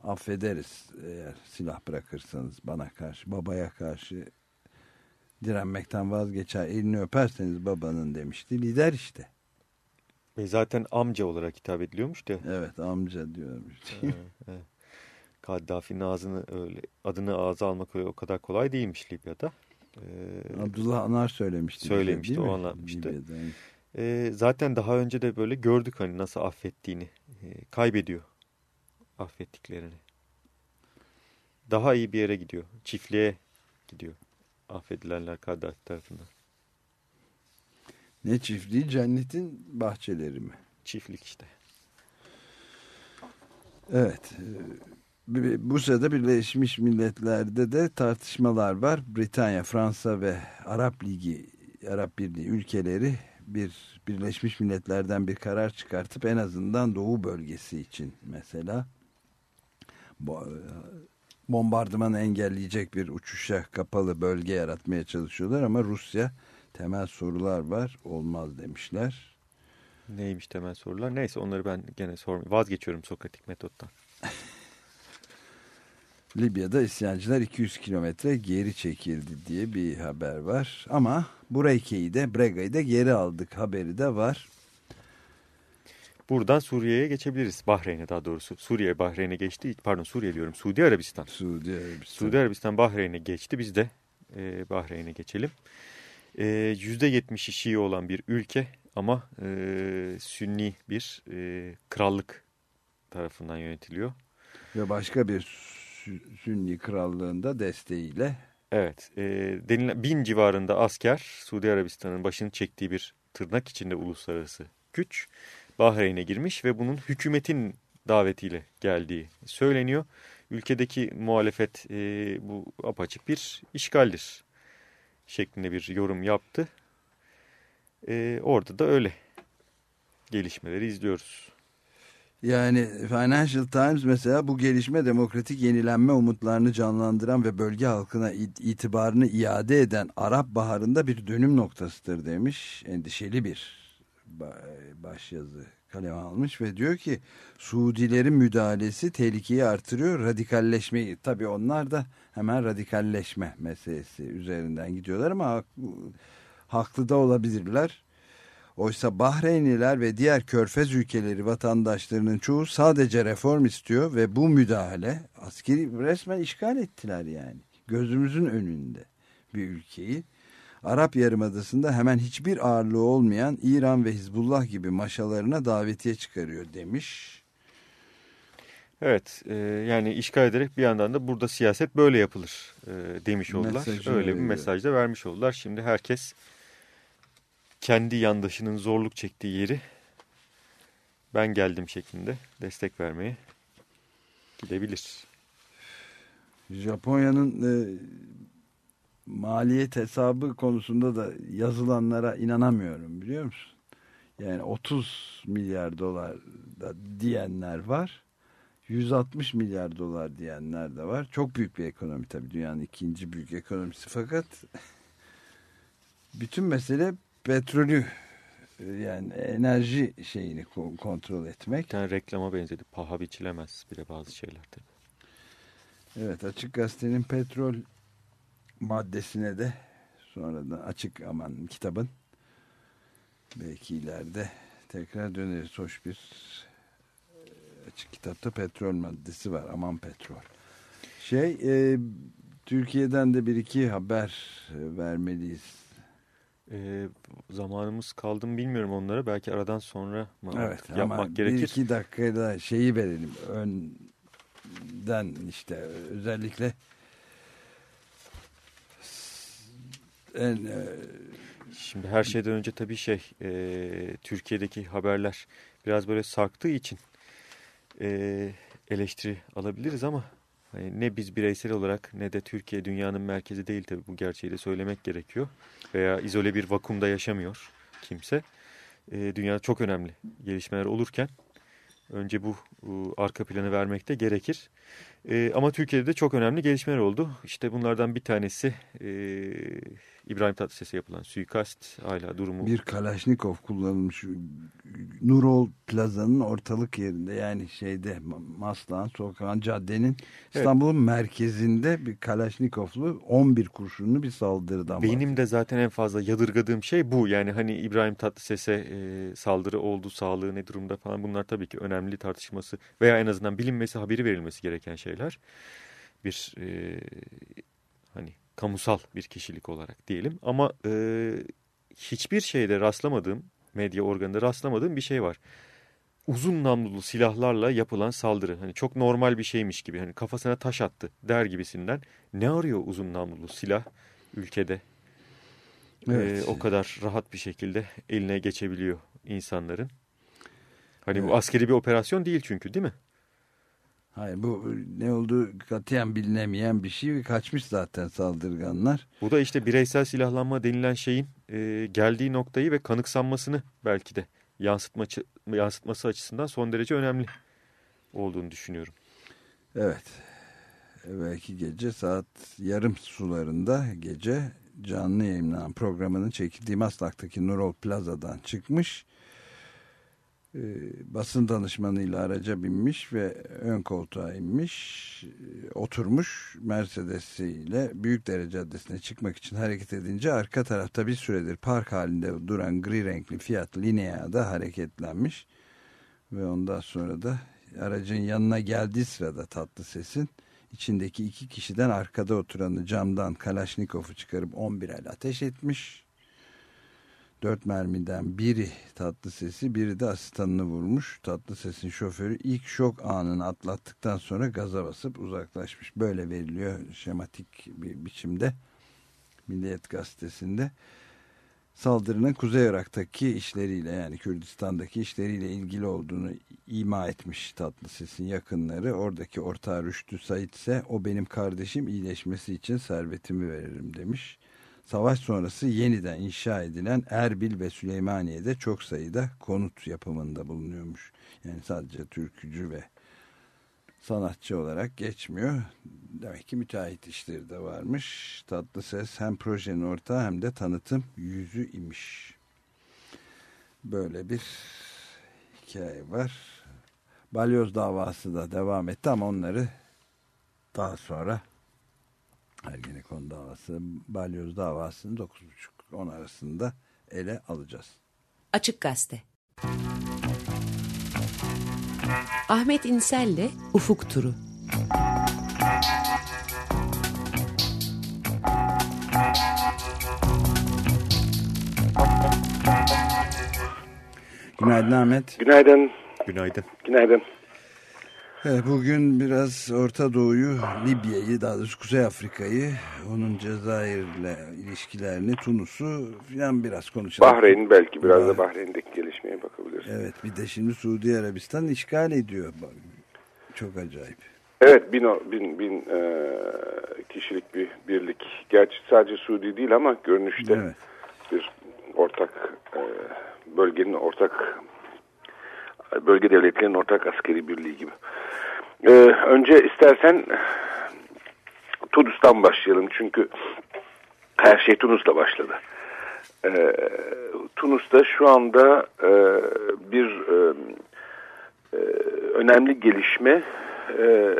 affederiz eğer silah bırakırsanız bana karşı, babaya karşı direnmekten vazgeçer, elini öperseniz babanın demişti. Lider işte. Ve zaten amca olarak hitap ediliyormuş da. Evet amca diyormuş. Evet, evet. Kaddafi'nin ağzını öyle adını ağza almak öyle o kadar kolay değilmiş Libya'da. Ee, Abdullah Anar söylemişti. Söylemişti, değil o anlatmıştı. Libya'da. e, zaten daha önce de böyle gördük hani nasıl affettiğini. E, kaybediyor affettiklerini. Daha iyi bir yere gidiyor. Çiftliğe gidiyor. Affedilenler Kaddafi tarafından. Ne çiftliği? Cennetin bahçeleri mi? Çiftlik işte. Evet. e, Bu sırada Birleşmiş Milletler'de de tartışmalar var. Britanya, Fransa ve Arap Ligi, Arap Birliği ülkeleri bir Birleşmiş Milletler'den bir karar çıkartıp en azından Doğu bölgesi için mesela bo- bombardımanı engelleyecek bir uçuşa kapalı bölge yaratmaya çalışıyorlar ama Rusya temel sorular var olmaz demişler. Neymiş temel sorular? Neyse onları ben gene sormayayım. Vazgeçiyorum Sokratik metottan. (laughs) Libya'da isyancılar 200 kilometre geri çekildi diye bir haber var. Ama Bureyke'yi de Brega'yı da geri aldık haberi de var. Buradan Suriye'ye geçebiliriz. Bahreyn'e daha doğrusu. Suriye Bahreyn'e geçti. Pardon Suriye diyorum. Suudi Arabistan. Suudi Arabistan. Suudi Arabistan Bahreyn'e geçti. Biz de e, Bahreyn'e geçelim. E, %70'i Şii olan bir ülke ama e, Sünni bir e, krallık tarafından yönetiliyor. Ve başka bir Sünni krallığında desteğiyle Evet, e, denilen bin civarında asker Suudi Arabistan'ın başını çektiği bir tırnak içinde uluslararası güç Bahreyn'e girmiş ve bunun hükümetin davetiyle geldiği söyleniyor. Ülkedeki muhalefet e, bu apaçık bir işgaldir şeklinde bir yorum yaptı. E, orada da öyle gelişmeleri izliyoruz. Yani Financial Times mesela bu gelişme demokratik yenilenme umutlarını canlandıran ve bölge halkına itibarını iade eden Arap Baharı'nda bir dönüm noktasıdır demiş. Endişeli bir başyazı kaleme almış ve diyor ki Suudilerin müdahalesi tehlikeyi artırıyor radikalleşmeyi. Tabi onlar da hemen radikalleşme meselesi üzerinden gidiyorlar ama haklı da olabilirler. Oysa Bahreynliler ve diğer körfez ülkeleri vatandaşlarının çoğu sadece reform istiyor ve bu müdahale askeri resmen işgal ettiler yani. Gözümüzün önünde bir ülkeyi. Arap Yarımadası'nda hemen hiçbir ağırlığı olmayan İran ve Hizbullah gibi maşalarına davetiye çıkarıyor demiş. Evet e, yani işgal ederek bir yandan da burada siyaset böyle yapılır e, demiş oldular. Mesajı Öyle bir veriyor. mesaj da vermiş oldular. Şimdi herkes kendi yandaşının zorluk çektiği yeri ben geldim şeklinde destek vermeye gidebilir. Japonya'nın e, maliyet hesabı konusunda da yazılanlara inanamıyorum biliyor musun? Yani 30 milyar dolar da diyenler var. 160 milyar dolar diyenler de var. Çok büyük bir ekonomi tabii dünyanın ikinci büyük ekonomisi fakat bütün mesele petrolü yani enerji şeyini kontrol etmek. Tane reklama benzedi. Paha biçilemez bile bazı şeyler tabii. Evet Açık Gazete'nin petrol maddesine de sonradan açık aman kitabın belki ileride tekrar döneriz. Hoş bir açık kitapta petrol maddesi var. Aman petrol. Şey e, Türkiye'den de bir iki haber vermeliyiz. E, zamanımız kaldı mı bilmiyorum onlara. Belki aradan sonra mı evet, yapmak ama gerekir. Bir iki dakikada şeyi verelim. Önden işte özellikle en, e, Şimdi her şeyden önce tabii şey e, Türkiye'deki haberler biraz böyle sarktığı için e, eleştiri alabiliriz ama hani ne biz bireysel olarak ne de Türkiye dünyanın merkezi değil tabii bu gerçeği de söylemek gerekiyor. Veya izole bir vakumda yaşamıyor kimse. E, dünyada çok önemli gelişmeler olurken önce bu, bu arka planı vermek de gerekir. E, ama Türkiye'de de çok önemli gelişmeler oldu. İşte bunlardan bir tanesi e, İbrahim Tatlıses'e yapılan suikast hala durumu. bir Kalaşnikov kullanılmış Nurol Plaza'nın ortalık yerinde yani şeyde Maslak'ın sokağın caddenin İstanbul'un merkezinde bir Kalaşnikovlu 11 kurşunlu bir saldırıdan Benim de zaten en fazla yadırgadığım şey bu. Yani hani İbrahim Tatlıses'e e, saldırı oldu, sağlığı ne durumda falan bunlar tabii ki önemli tartışması veya en azından bilinmesi, haberi verilmesi gereken şeyler. Bir e, hani kamusal bir kişilik olarak diyelim. Ama e, hiçbir şeyde rastlamadığım, medya organında rastlamadığım bir şey var. Uzun namlulu silahlarla yapılan saldırı. Hani çok normal bir şeymiş gibi. Hani kafasına taş attı der gibisinden. Ne arıyor uzun namlulu silah ülkede? Evet. Ee, o kadar rahat bir şekilde eline geçebiliyor insanların. Hani Evet. bu askeri bir operasyon değil çünkü değil mi? Hayır bu ne olduğu katiyen bilinemeyen bir şey ve kaçmış zaten saldırganlar. Bu da işte bireysel silahlanma denilen şeyin e, geldiği noktayı ve kanıksanmasını belki de yansıtması, yansıtması açısından son derece önemli olduğunu düşünüyorum. Evet. Belki gece saat yarım sularında gece canlı yayınlanan programının çekildiği Maslak'taki Nurol Plaza'dan çıkmış. Ee, basın danışmanıyla araca binmiş ve ön koltuğa inmiş, e, oturmuş Mercedes ile Büyükdere Caddesi'ne çıkmak için hareket edince arka tarafta bir süredir park halinde duran gri renkli Fiat Linea'da hareketlenmiş ve ondan sonra da aracın yanına geldiği sırada tatlı sesin içindeki iki kişiden arkada oturanı camdan Kalaşnikov'u çıkarıp 11 el ateş etmiş. Dört mermiden biri tatlı sesi biri de asistanını vurmuş. Tatlı sesin şoförü ilk şok anını atlattıktan sonra gaza basıp uzaklaşmış. Böyle veriliyor şematik bir biçimde Milliyet Gazetesi'nde. Saldırının Kuzey Irak'taki işleriyle yani Kürdistan'daki işleriyle ilgili olduğunu ima etmiş tatlı sesin yakınları. Oradaki ortağı Rüştü Sait ise o benim kardeşim iyileşmesi için servetimi veririm demiş. Savaş sonrası yeniden inşa edilen Erbil ve Süleymaniye'de çok sayıda konut yapımında bulunuyormuş. Yani sadece türkücü ve sanatçı olarak geçmiyor. Demek ki müteahhit işleri de varmış. Tatlı ses hem projenin ortağı hem de tanıtım yüzü imiş. Böyle bir hikaye var. Balyoz davası da devam etti ama onları daha sonra Ergenekon davası, Balyoz davasını 9.30-10 arasında ele alacağız. Açık Gazete Ahmet İnsel'le Ufuk Turu Günaydın Ahmet. Günaydın. Günaydın. Günaydın. Evet, bugün biraz Orta Doğu'yu, Libya'yı, daha doğrusu Kuzey Afrika'yı, onun Cezayir'le ilişkilerini, Tunus'u falan biraz konuşalım. Bahreyn belki biraz Bah- da Bahreyn'deki gelişmeye bakabiliriz. Evet, bir de şimdi Suudi Arabistan işgal ediyor. Çok acayip. Evet bin, bin, bin e, kişilik bir birlik. Gerçi sadece Suudi değil ama görünüşte Evet. bir ortak e, bölgenin ortak bölge devletlerinin ortak askeri birliği gibi. E, önce istersen Tunus'tan başlayalım çünkü her şey Tunus'ta başladı. E, Tunus'ta şu anda e, bir e, e, önemli gelişme e,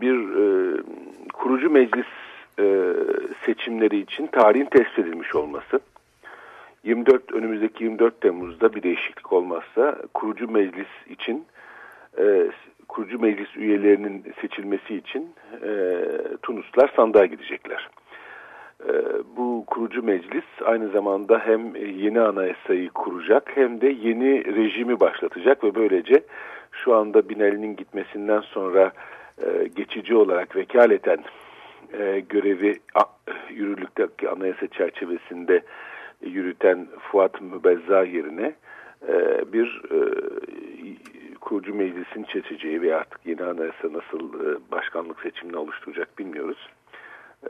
bir e, kurucu meclis e, seçimleri için tarihin tespit edilmiş olması. 24 önümüzdeki 24 Temmuz'da bir değişiklik olmazsa kurucu meclis için e, kurucu meclis üyelerinin seçilmesi için e, Tunuslar sandığa gidecekler. E, bu kurucu meclis aynı zamanda hem yeni anayasayı kuracak hem de yeni rejimi başlatacak ve böylece şu anda Binali'nin gitmesinden sonra e, geçici olarak vekaleten e, görevi a- yürürlükteki anayasa çerçevesinde yürüten Fuat Mübezza yerine e, bir e, kurucu meclisin seçeceği ve artık yeni anayasa nasıl e, başkanlık seçimini oluşturacak bilmiyoruz.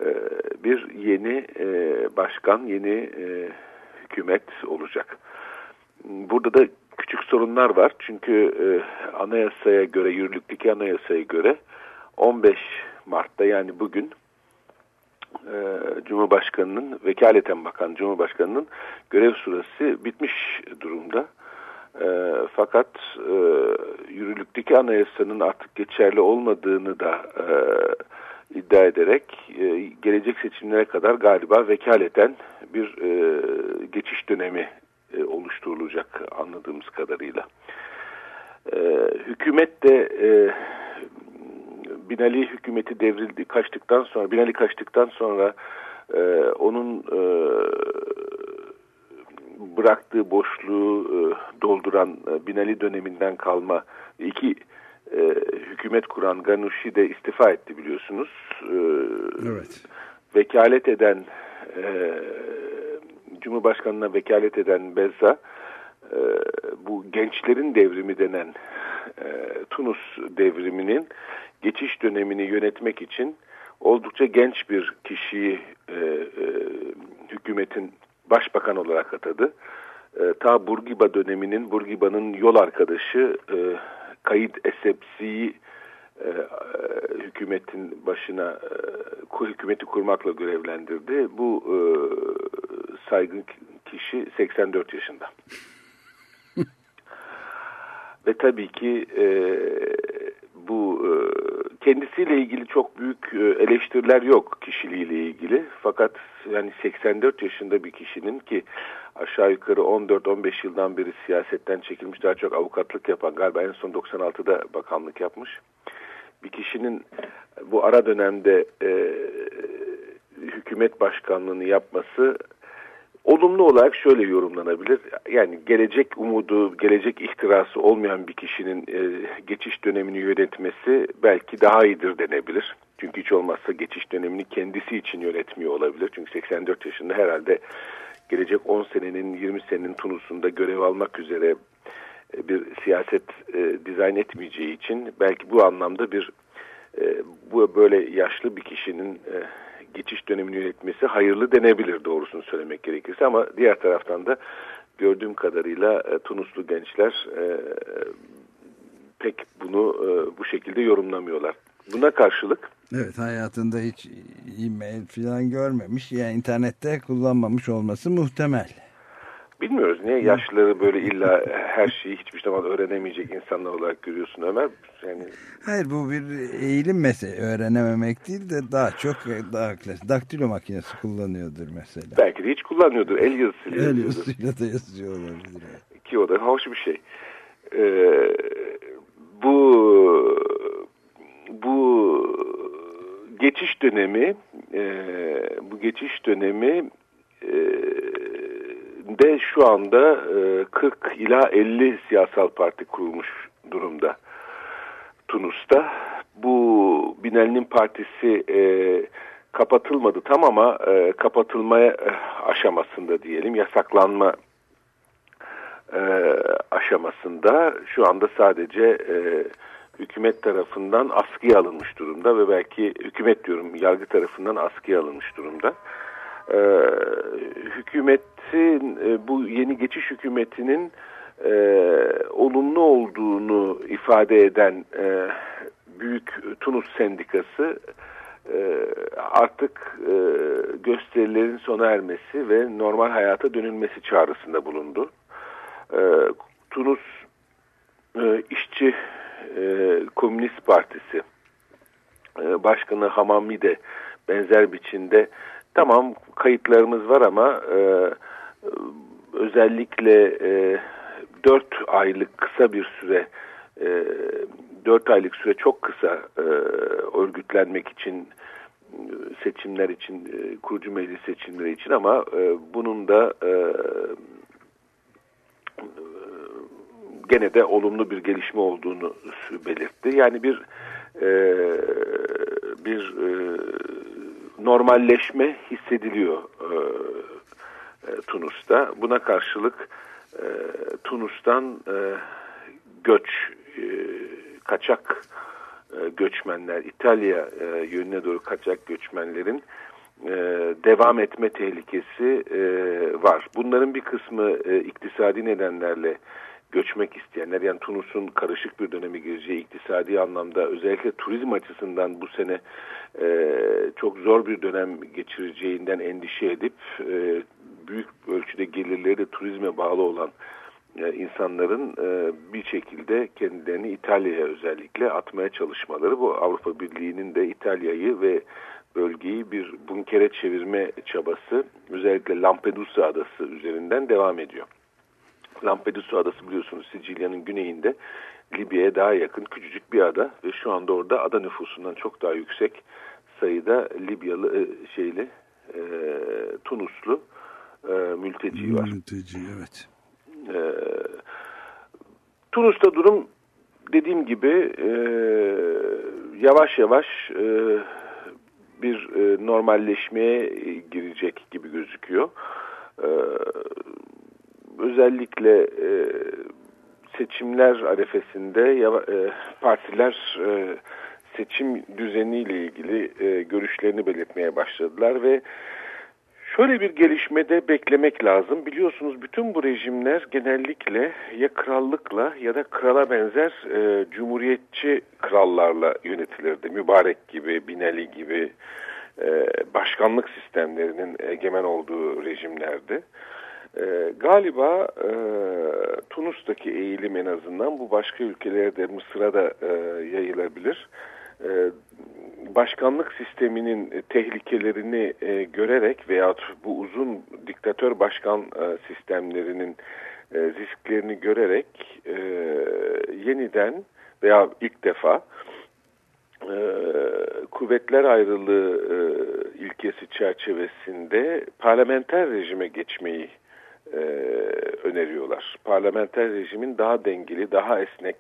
E, bir yeni e, başkan, yeni e, hükümet olacak. Burada da küçük sorunlar var. Çünkü e, anayasaya göre, yürürlükteki anayasaya göre 15 Mart'ta yani bugün e, Cumhurbaşkanı'nın, vekaleten bakan Cumhurbaşkanı'nın görev süresi bitmiş durumda. E, fakat e, yürürlükteki anayasanın artık geçerli olmadığını da e, iddia ederek gelecek seçimlere kadar galiba vekaleten bir geçiş dönemi oluşturulacak anladığımız kadarıyla. Hükümet de Binali hükümeti devrildi, kaçtıktan sonra, Binali kaçtıktan sonra e, onun e, bıraktığı boşluğu e, dolduran e, Binali döneminden kalma iki e, hükümet kuran Ganoushi de istifa etti biliyorsunuz. E, Evet. vekalet eden e, Cumhurbaşkanına vekalet eden Bezza e, bu gençlerin devrimi denen e, Tunus devriminin geçiş dönemini yönetmek için oldukça genç bir kişiyi e, e, hükümetin başbakan olarak atadı. E, ta Burgiba döneminin Burgiba'nın yol arkadaşı e, Kayıt Esepsi'yi e, hükümetin başına e, hükümeti kurmakla görevlendirdi. Bu e, saygın kişi 84 yaşında. Ve tabii ki e, bu e, kendisiyle ilgili çok büyük e, eleştiriler yok kişiliğiyle ilgili. Fakat yani 84 yaşında bir kişinin ki aşağı yukarı 14-15 yıldan beri siyasetten çekilmiş daha çok avukatlık yapan galiba en son 96'da bakanlık yapmış. Bir kişinin bu ara dönemde e, hükümet başkanlığını yapması olumlu olarak şöyle yorumlanabilir. Yani gelecek umudu, gelecek ihtirası olmayan bir kişinin e, geçiş dönemini yönetmesi belki daha iyidir denebilir. Çünkü hiç olmazsa geçiş dönemini kendisi için yönetmiyor olabilir. Çünkü 84 yaşında herhalde gelecek 10 senenin 20 senenin Tunus'unda görev almak üzere e, bir siyaset e, dizayn etmeyeceği için belki bu anlamda bir e, bu böyle yaşlı bir kişinin e, geçiş dönemini yönetmesi hayırlı denebilir doğrusunu söylemek gerekirse ama diğer taraftan da gördüğüm kadarıyla e, Tunuslu gençler e, pek bunu e, bu şekilde yorumlamıyorlar. Buna karşılık Evet hayatında hiç e-mail falan görmemiş. Yani internette kullanmamış olması muhtemel. Bilmiyoruz niye yaşlıları böyle illa her şeyi hiçbir zaman öğrenemeyecek insanlar olarak görüyorsun Ömer. Yani Hayır bu bir eğilim mesele. Öğrenememek değil de daha çok daha klasik. Daktilo makinesi kullanıyordur mesela. belki de hiç kullanıyordur. El yazısıyla El yazısıyla da yazıyor olabilir. ki o da hoş bir şey. Ee, bu bu geçiş dönemi e, bu geçiş dönemi e, de şu anda e, 40 ila 50 siyasal parti kurulmuş durumda Tunus'ta. Bu Binali'nin partisi e, kapatılmadı tam ama e, kapatılmaya e, aşamasında diyelim yasaklanma e, aşamasında şu anda sadece e, hükümet tarafından askıya alınmış durumda ve belki hükümet diyorum yargı tarafından askıya alınmış durumda. E, hükümetin e, bu yeni geçiş hükümetinin e, olumlu olduğunu ifade eden e, büyük Tunus sendikası e, artık e, gösterilerin sona ermesi ve normal hayata dönülmesi çağrısında bulundu. E, Tunus e, İşçi e, Komünist Partisi e, Başkanı Hamami de benzer biçimde tamam kayıtlarımız var ama e, özellikle e, 4 aylık kısa bir süre e, 4 aylık süre çok kısa e, örgütlenmek için e, seçimler için e, kurucu meclis seçimleri için ama e, bunun da e, gene de olumlu bir gelişme olduğunu belirtti. Yani bir e, bir e, normalleşme hissediliyor e, e, Tunus'ta. Buna karşılık e, Tunus'tan e, göç, e, kaçak e, göçmenler, İtalya e, yönüne doğru kaçak göçmenlerin e, devam etme tehlikesi e, var. Bunların bir kısmı e, iktisadi nedenlerle göçmek isteyenler yani Tunus'un karışık bir dönemi gireceği iktisadi anlamda özellikle turizm açısından bu sene e, çok zor bir dönem geçireceğinden endişe edip e, büyük ölçüde gelirleri de turizme bağlı olan e, insanların e, bir şekilde kendilerini İtalya'ya özellikle atmaya çalışmaları bu Avrupa Birliği'nin de İtalya'yı ve bölgeyi bir bunkere çevirme çabası özellikle Lampedusa adası üzerinden devam ediyor. Lampedusa adası biliyorsunuz Sicilya'nın güneyinde Libya'ya daha yakın küçücük bir ada ve şu anda orada ada nüfusundan çok daha yüksek sayıda Libyalı e, şeyli e, Tunuslu e, mülteci var. Mülteci evet. E, Tunus'ta durum dediğim gibi e, yavaş yavaş e, bir e, normalleşmeye girecek gibi gözüküyor. E, özellikle e, seçimler arefesinde yava, e, partiler e, seçim düzeniyle ilgili e, görüşlerini belirtmeye başladılar ve şöyle bir gelişmede beklemek lazım. Biliyorsunuz bütün bu rejimler genellikle ya krallıkla ya da krala benzer e, cumhuriyetçi krallarla yönetilirdi. Mübarek gibi, Binali gibi e, başkanlık sistemlerinin egemen olduğu rejimlerdi. E, galiba e, Tunus'taki eğilim en azından bu başka ülkelerde Mısır'a da e, yayılabilir. E, başkanlık sisteminin tehlikelerini e, görerek veyahut bu uzun diktatör başkan e, sistemlerinin e, risklerini görerek e, yeniden veya ilk defa e, kuvvetler ayrılığı e, ilkesi çerçevesinde parlamenter rejime geçmeyi e, öneriyorlar. Parlamenter rejimin daha dengeli, daha esnek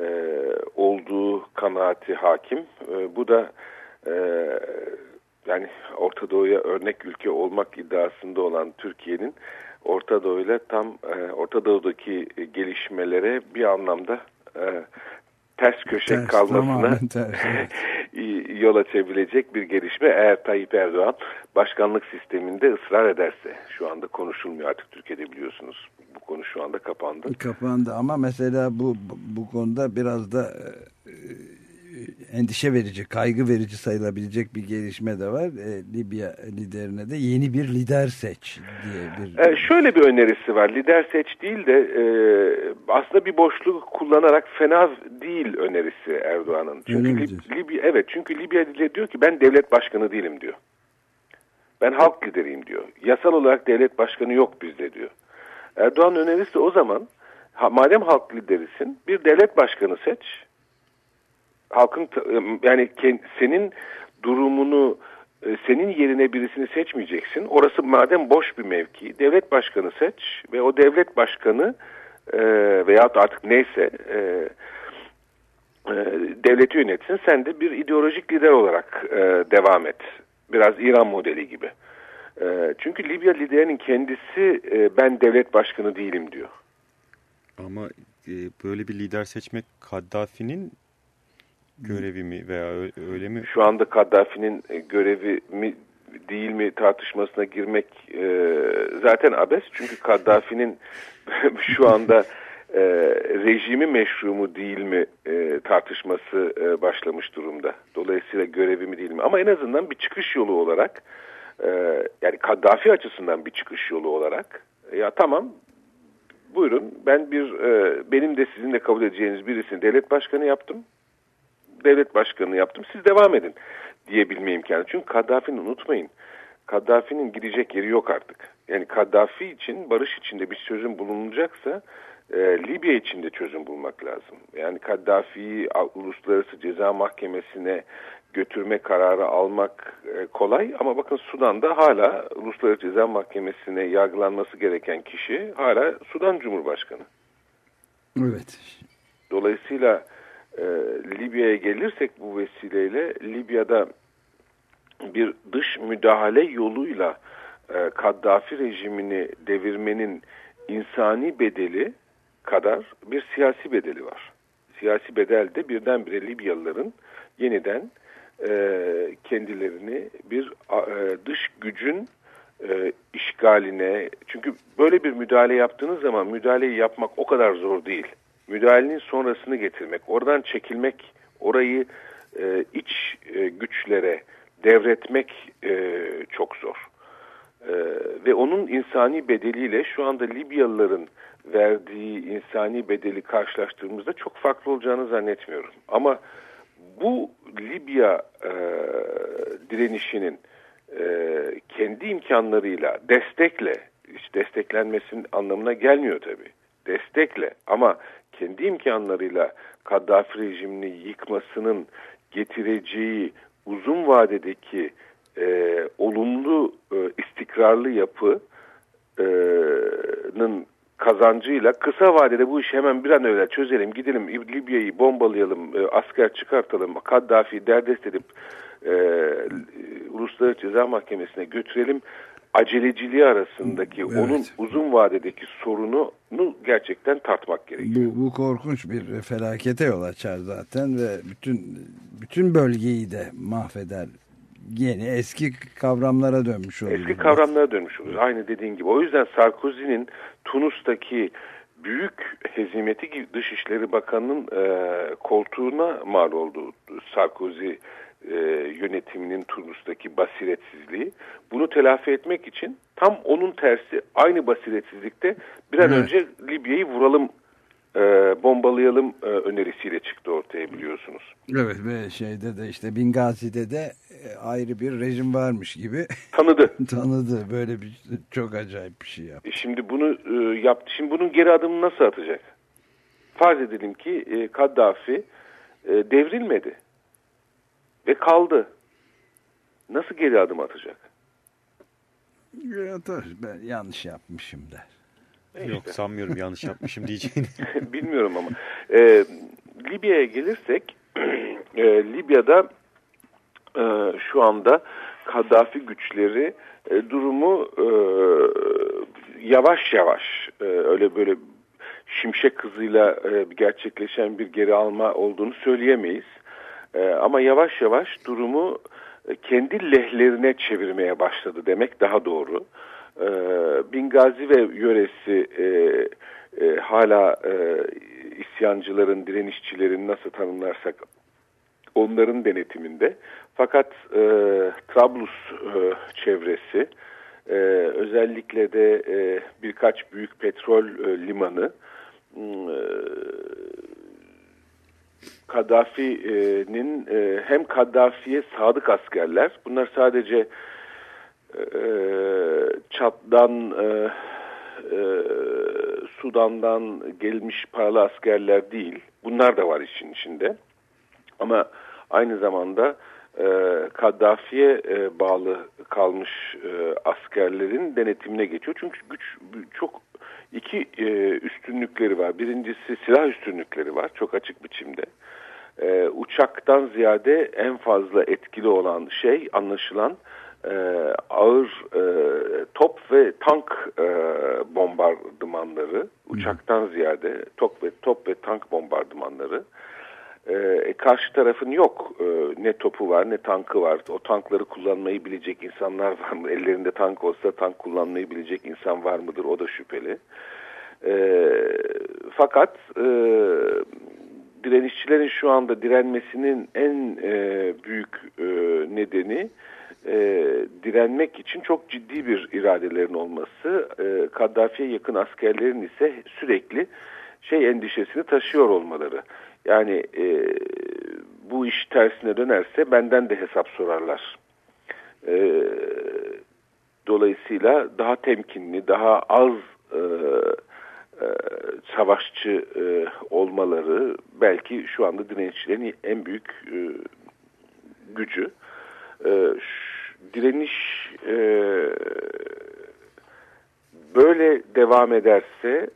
e, olduğu kanaati hakim. E, bu da e, yani Orta Doğu'ya örnek ülke olmak iddiasında olan Türkiye'nin Orta Doğu'yla tam e, Orta Doğu'daki gelişmelere bir anlamda e, ters köşe Ters, kalmasına tamamen ters, (laughs) evet. yol açabilecek bir gelişme eğer Tayyip Erdoğan başkanlık sisteminde ısrar ederse şu anda konuşulmuyor artık Türkiye'de biliyorsunuz bu konu şu anda kapandı. Kapandı ama mesela bu bu konuda biraz da e, endişe verici, kaygı verici sayılabilecek bir gelişme de var. E, Libya liderine de yeni bir lider seç diye bir... Ee, şöyle bir önerisi var. Lider seç değil de e, aslında bir boşluğu kullanarak fena değil önerisi Erdoğan'ın. Çünkü Lib-? Libya evet çünkü Libya diyor ki ben devlet başkanı değilim diyor. Ben halk lideriyim diyor. Yasal olarak devlet başkanı yok bizde diyor. Erdoğan önerisi o zaman ha, madem halk liderisin bir devlet başkanı seç. Halkın ta- yani senin durumunu e, senin yerine birisini seçmeyeceksin. Orası madem boş bir mevki, devlet başkanı seç ve o devlet başkanı e, veyahut artık neyse e, e, devleti yönetsin. Sen de bir ideolojik lider olarak e, devam et. Biraz İran modeli gibi. E, çünkü Libya liderinin kendisi e, ben devlet başkanı değilim diyor. Ama e, böyle bir lider seçmek Kaddafi'nin görevi mi veya öyle mi? Şu anda Kaddafi'nin e, görevi mi değil mi tartışmasına girmek e, zaten abes. Çünkü Kaddafi'nin (laughs) şu anda e, rejimi meşru mu değil mi e, tartışması e, başlamış durumda. Dolayısıyla görevi mi değil mi? Ama en azından bir çıkış yolu olarak e, yani Kaddafi açısından bir çıkış yolu olarak ya tamam buyurun ben bir e, benim de sizin de kabul edeceğiniz birisini devlet başkanı yaptım devlet başkanı yaptım siz devam edin diyebilme imkanı. Çünkü Kaddafi'nin unutmayın Kaddafi'nin gidecek yeri yok artık. Yani Kaddafi için barış içinde bir çözüm bulunacaksa e, Libya için de çözüm bulmak lazım. Yani Kaddafi'yi Uluslararası Ceza Mahkemesi'ne götürme kararı almak e, kolay ama bakın Sudan'da hala Uluslararası Ceza Mahkemesi'ne yargılanması gereken kişi hala Sudan Cumhurbaşkanı. Evet. Dolayısıyla e, Libya'ya gelirsek bu vesileyle Libya'da bir dış müdahale yoluyla e, Kaddafi rejimini devirmenin insani bedeli kadar bir siyasi bedeli var. Siyasi bedel de birdenbire Libyalıların yeniden e, kendilerini bir e, dış gücün e, işgaline çünkü böyle bir müdahale yaptığınız zaman müdahaleyi yapmak o kadar zor değil. Müdahalenin sonrasını getirmek, oradan çekilmek, orayı e, iç e, güçlere devretmek e, çok zor. E, ve onun insani bedeliyle şu anda Libyalıların verdiği insani bedeli karşılaştırdığımızda çok farklı olacağını zannetmiyorum. Ama bu Libya e, direnişinin e, kendi imkanlarıyla destekle hiç desteklenmesinin anlamına gelmiyor tabii. Destekle ama kendi imkanlarıyla Kaddafi rejimini yıkmasının getireceği uzun vadedeki e, olumlu e, istikrarlı yapının kazancıyla kısa vadede bu işi hemen bir an evvel çözelim, gidelim Libya'yı bombalayalım, e, asker çıkartalım, Kaddafi'yi derdest edip e, Uluslararası Ceza Mahkemesi'ne götürelim aceleciliği arasındaki Evet. onun uzun vadedeki sorunu gerçekten tartmak gerekiyor. Bu, bu korkunç bir felakete yol açar zaten ve bütün bütün bölgeyi de mahveder. Yeni eski kavramlara dönmüş olur. Eski kavramlara dönmüş oluruz. Aynı dediğin gibi. O yüzden Sarkozy'nin Tunus'taki büyük hezimeti gibi Dışişleri Bakanı'nın e, koltuğuna mal oldu. Sarkozy e, yönetiminin Tunus'taki basiretsizliği. Bunu telafi etmek için tam onun tersi aynı basiretsizlikte bir an Evet. önce Libya'yı vuralım, e, bombalayalım e, önerisiyle çıktı ortaya biliyorsunuz. Evet ve şeyde de işte Bingazi'de de e, ayrı bir rejim varmış gibi (laughs) Tanıdı. tanıdı. Böyle bir çok acayip bir şey yaptı. E, Şimdi bunu e, yaptı. Şimdi bunun geri adımını nasıl atacak? Farz edelim ki e, Kaddafi e, devrilmedi. Ve kaldı. Nasıl geri adım atacak? Ya, dur, ben yanlış yapmışım der. Yok sanmıyorum yanlış yapmışım diyeceğini. (laughs) Bilmiyorum ama. E, Libya'ya gelirsek, (clears throat) e, Libya'da e, şu anda Kaddafi güçleri e, durumu e, yavaş yavaş e, öyle böyle şimşek hızıyla e, gerçekleşen bir geri alma olduğunu söyleyemeyiz. E, ama yavaş yavaş durumu e, kendi lehlerine çevirmeye başladı demek daha doğru. E, Bingazi ve yöresi e, e, hala e, isyancıların, direnişçilerin nasıl tanımlarsak onların denetiminde. Fakat e, Trablus e, çevresi, e, özellikle de e, birkaç büyük petrol e, limanı, e, Kaddafi'nin e, hem Kaddafi'ye sadık askerler, bunlar sadece e, Çat'dan, e, e, Sudan'dan gelmiş paralı askerler değil, bunlar da var işin içinde. Ama aynı zamanda e, Kaddafi'ye e, bağlı kalmış e, askerlerin denetimine geçiyor. Çünkü güç çok iki e, üstünlükleri var. Birincisi silah üstünlükleri var çok açık biçimde. E, uçaktan ziyade en fazla etkili olan şey anlaşılan e, ağır e, top ve tank e, bombardımanları. Uçaktan ziyade top ve top ve tank bombardımanları. E, karşı tarafın yok. E, ne topu var ne tankı var. O tankları kullanmayı bilecek insanlar var mı? (laughs) Ellerinde tank olsa tank kullanmayı bilecek insan var mıdır? O da şüpheli. E, fakat e, direnişçilerin şu anda direnmesinin en e, büyük e, nedeni e, direnmek için çok ciddi bir iradelerin olması. E, Kaddafi'ye yakın askerlerin ise sürekli şey endişesini taşıyor olmaları. Yani e, bu iş tersine dönerse benden de hesap sorarlar. E, dolayısıyla daha temkinli, daha az e, e, savaşçı e, olmaları belki şu anda direnişçilerin en büyük e, gücü. E, direniş e, böyle devam ederse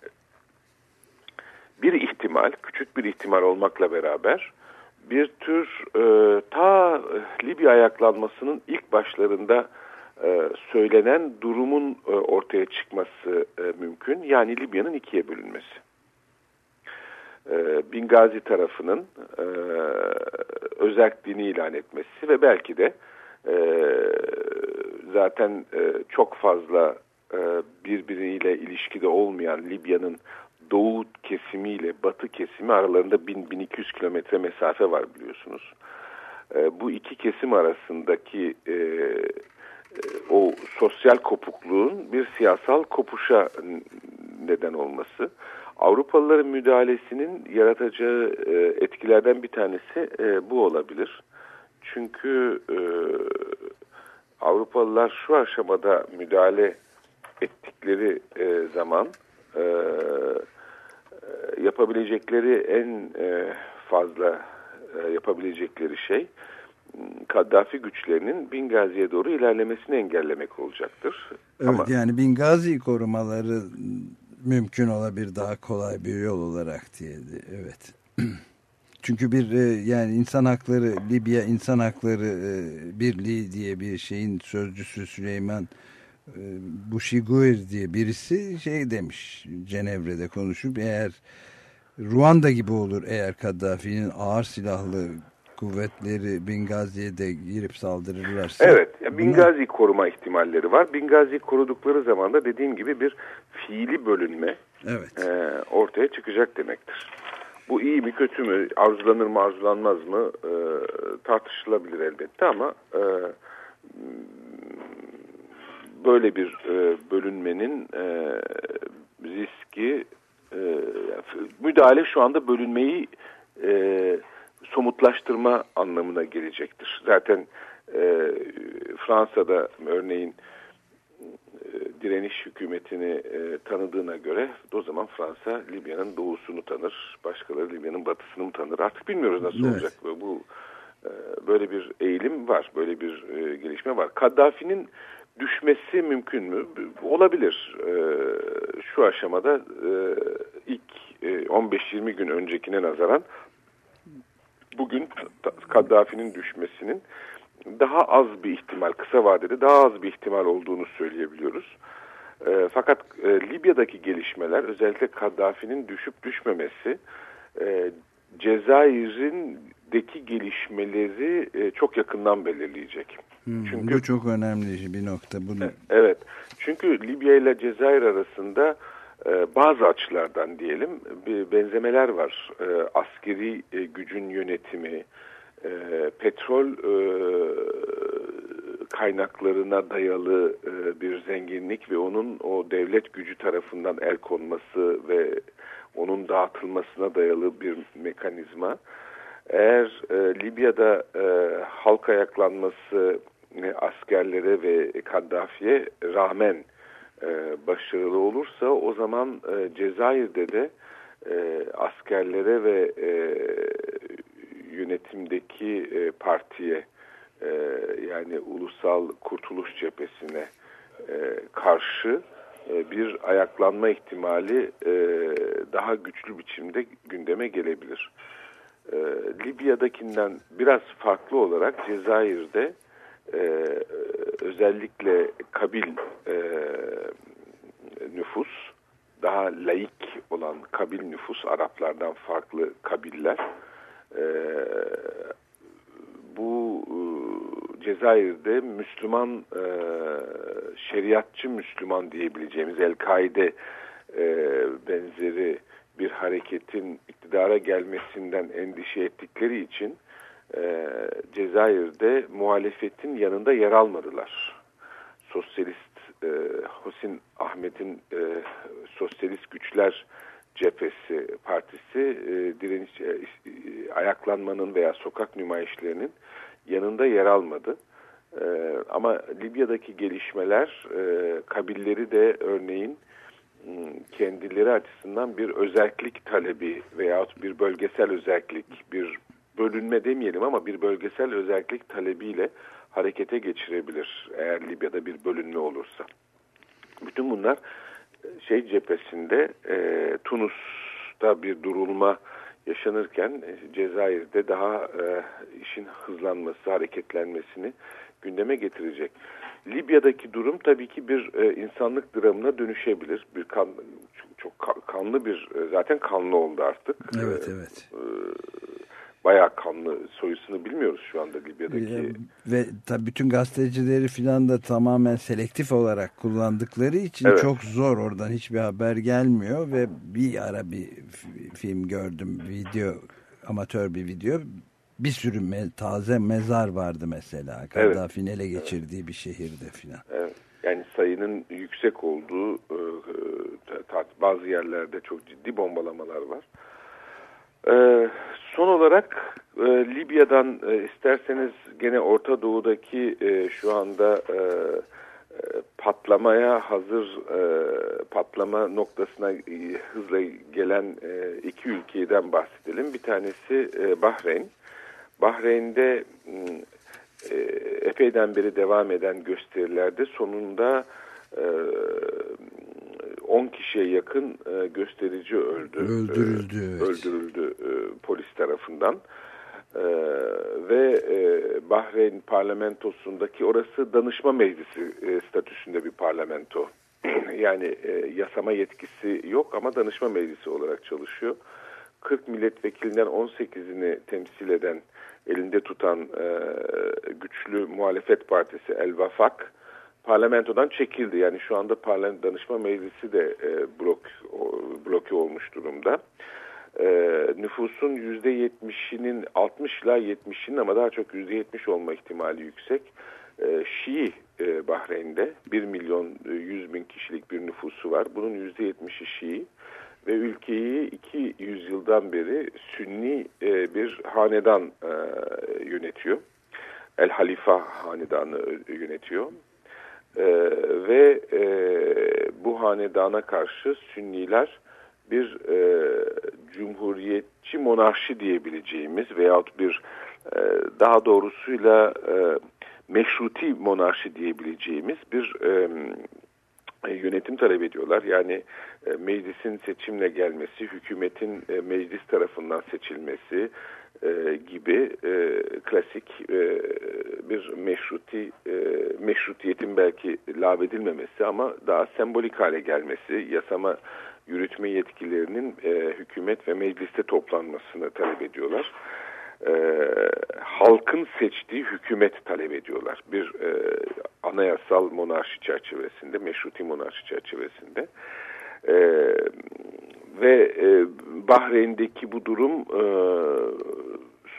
bir ihtimal, küçük bir ihtimal olmakla beraber bir tür e, ta Libya ayaklanmasının ilk başlarında e, söylenen durumun e, ortaya çıkması e, mümkün. Yani Libya'nın ikiye bölünmesi. E, Bingazi tarafının e, özelliğini ilan etmesi ve belki de e, zaten e, çok fazla e, birbiriyle ilişkide olmayan Libya'nın doğu kesimiyle batı kesimi aralarında 1000-1200 kilometre mesafe var biliyorsunuz. E, bu iki kesim arasındaki e, e, o sosyal kopukluğun bir siyasal kopuşa neden olması. Avrupalıların müdahalesinin yaratacağı e, etkilerden bir tanesi bu olabilir. Çünkü Avrupalılar şu aşamada müdahale ettikleri zaman e, yapabilecekleri en e, fazla e, yapabilecekleri şey Kaddafi güçlerinin Bingazi'ye doğru ilerlemesini engellemek olacaktır. Evet Ama, yani Bingazi korumaları mümkün olabilir daha kolay bir yol olarak diye. Evet. (clears throat) Çünkü bir e, yani insan hakları Libya insan hakları e, birliği diye bir şeyin sözcüsü Süleyman e, Bushiguir diye birisi şey demiş Cenevre'de konuşup eğer Ruanda gibi olur eğer Kaddafi'nin ağır silahlı kuvvetleri Bingazi'ye de girip saldırırlarsa. Evet, yani Bingazi buna... koruma ihtimalleri var. Bingazi korudukları zaman da dediğim gibi bir fiili bölünme evet. e, ortaya çıkacak demektir. Bu iyi mi kötü mü, arzulanır mı arzulanmaz mı e, tartışılabilir elbette ama e, böyle bir e, bölünmenin e, riski e, müdahale şu anda bölünmeyi e, somutlaştırma anlamına gelecektir. Zaten e, Fransa'da örneğin e, direniş hükümetini e, tanıdığına göre o zaman Fransa Libya'nın doğusunu tanır, başkaları Libya'nın batısını mı tanır? Artık bilmiyoruz nasıl evet. olacak bu E, böyle bir eğilim var, böyle bir e, gelişme var. Kaddafi'nin düşmesi mümkün mü? Olabilir. E, şu aşamada e, ilk e, 15-20 gün öncekine nazaran bugün Kaddafi'nin düşmesinin daha az bir ihtimal, kısa vadede daha az bir ihtimal olduğunu söyleyebiliyoruz. E, fakat e, Libya'daki gelişmeler özellikle Kaddafi'nin düşüp düşmemesi e, Cezayir'indeki gelişmeleri e, çok yakından belirleyecek. Hmm, Çünkü bu çok önemli bir nokta. Bunu Evet. Çünkü Libya ile Cezayir arasında e, bazı açılardan diyelim bir benzemeler var. E, askeri e, gücün yönetimi, e, petrol e, kaynaklarına dayalı e, bir zenginlik ve onun o devlet gücü tarafından el konması ve onun dağıtılmasına dayalı bir mekanizma. Eğer e, Libya'da e, halk ayaklanması e, askerlere ve Kaddafi'ye rağmen e, başarılı olursa o zaman e, Cezayir'de de e, askerlere ve e, yönetimdeki e, partiye e, yani Ulusal Kurtuluş Cephesi'ne e, karşı e, bir ayaklanma ihtimali e, daha güçlü biçimde gündeme gelebilir. E, Libya'dakinden biraz farklı olarak Cezayir'de e, özellikle kabil e, nüfus daha laik olan kabil nüfus Araplardan farklı kabiller e, bu e, Cezayir'de Müslüman e, şeriatçı Müslüman diyebileceğimiz El-Kaide e, benzeri bir hareketin iktidara gelmesinden endişe ettikleri için e, Cezayir'de muhalefetin yanında yer almadılar. Sosyalist e, Hosin Ahmet'in e, Sosyalist Güçler Cephesi Partisi e, direniş e, ayaklanmanın veya sokak nümayişlerinin yanında yer almadı. E, ama Libya'daki gelişmeler e, kabilleri de örneğin kendileri açısından bir özellik talebi veyahut bir bölgesel özellik, bir bölünme demeyelim ama bir bölgesel özellik talebiyle harekete geçirebilir eğer Libya'da bir bölünme olursa. Bütün bunlar şey cephesinde e, Tunus'ta bir durulma yaşanırken e, Cezayir'de daha e, işin hızlanması, hareketlenmesini gündeme getirecek. Libya'daki durum tabii ki bir e, insanlık dramına dönüşebilir. Bir kan, çok, çok kanlı bir e, zaten kanlı oldu artık. Evet evet. E, bayağı kanlı soyusunu bilmiyoruz şu anda Libya'daki. Ve, tabii bütün gazetecileri filan da tamamen selektif olarak kullandıkları için Evet. çok zor oradan hiçbir haber gelmiyor ve bir ara bir film gördüm video amatör bir video bir sürü me- taze mezar vardı mesela Evet. Kaddafi'nin ele geçirdiği bir şehirde filan. Evet. Yani sayının yüksek olduğu e, e, bazı yerlerde çok ciddi bombalamalar var. E, son olarak e, Libya'dan e, isterseniz gene Orta Doğu'daki e, şu anda e, e, patlamaya hazır e, patlama noktasına e, hızla gelen e, iki ülkeden bahsedelim. Bir tanesi e, Bahreyn. Bahreyn'de m, e, epeyden beri devam eden gösterilerde sonunda e, 10 kişiye yakın e, gösterici öldü. Öldürüldü, evet. Öldürüldü polis tarafından. Ve Bahreyn parlamentosundaki orası danışma meclisi statüsünde bir parlamento. (clears throat) yani yasama yetkisi yok ama danışma meclisi olarak çalışıyor. 40 milletvekilinden 18'ini temsil eden, elinde tutan e, güçlü muhalefet partisi El Vafak parlamentodan çekildi. Yani şu anda parlament danışma meclisi de e, blok o, bloke olmuş durumda. E, nüfusun %70'inin 60 ila 70'inin ama daha çok %70 olma ihtimali yüksek. E, Şii e, Bahreyn'de 1 milyon e, 100 bin kişilik bir nüfusu var. Bunun %70'i Şii ve ülkeyi iki yüzyıldan beri Sünni e, bir hanedan e, yönetiyor. El Halifa hanedanı yönetiyor. E, ve e, bu hanedana karşı Sünniler bir e, cumhuriyetçi monarşi diyebileceğimiz veyahut bir e, daha doğrusuyla e, meşruti monarşi diyebileceğimiz bir e, e, yönetim talep ediyorlar. Yani e, meclisin seçimle gelmesi, hükümetin e, meclis tarafından seçilmesi e, gibi e, klasik e, bir meşruti e, meşrutiyetin belki lağvedilmemesi ama daha sembolik hale gelmesi, yasama yürütme yetkilerinin e, hükümet ve mecliste toplanmasını talep ediyorlar. E, halkın seçtiği hükümet talep ediyorlar. Bir e, anayasal monarşi çerçevesinde, meşruti monarşi çerçevesinde. E, ve e, Bahreyn'deki bu durum e,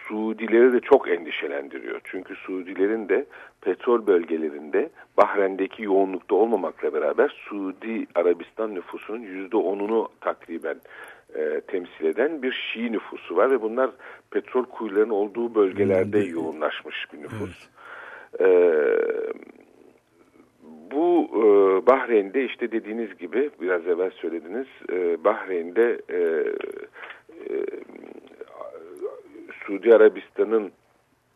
Suudileri de çok endişelendiriyor. Çünkü Suudilerin de petrol bölgelerinde Bahreyn'deki yoğunlukta olmamakla beraber Suudi Arabistan nüfusunun yüzde onunu takriben e, temsil eden bir Şii nüfusu var ve bunlar petrol kuyularının olduğu bölgelerde Evet. yoğunlaşmış bir nüfus. E, bu e, Bahreyn'de işte dediğiniz gibi biraz evvel söylediniz e, Bahreyn'de e, e, Suudi Arabistan'ın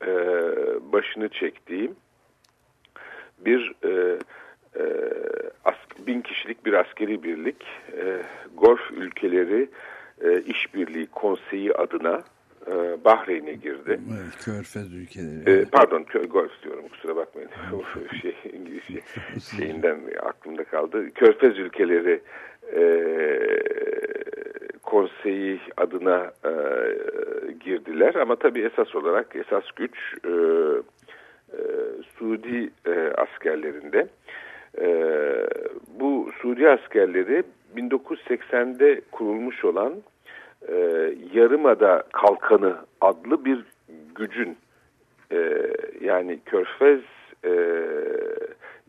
e, başını çektiği bir e, e, ask, bin kişilik bir askeri birlik e, Golf ülkeleri e, işbirliği konseyi adına e, Bahreyn'e girdi. Evet, Körfez ülkeleri. E, pardon Kö- Golf diyorum kusura bakmayın. (laughs) Şey İngilizce şeyinden aklımda kaldı. Körfez ülkeleri e, konseyi adına e, girdiler ama tabii esas olarak esas güç e, e, Suudi e, askerlerinde. E, bu Suudi askerleri 1980'de kurulmuş olan e, Yarımada Kalkanı adlı bir gücün e, yani Körfez e,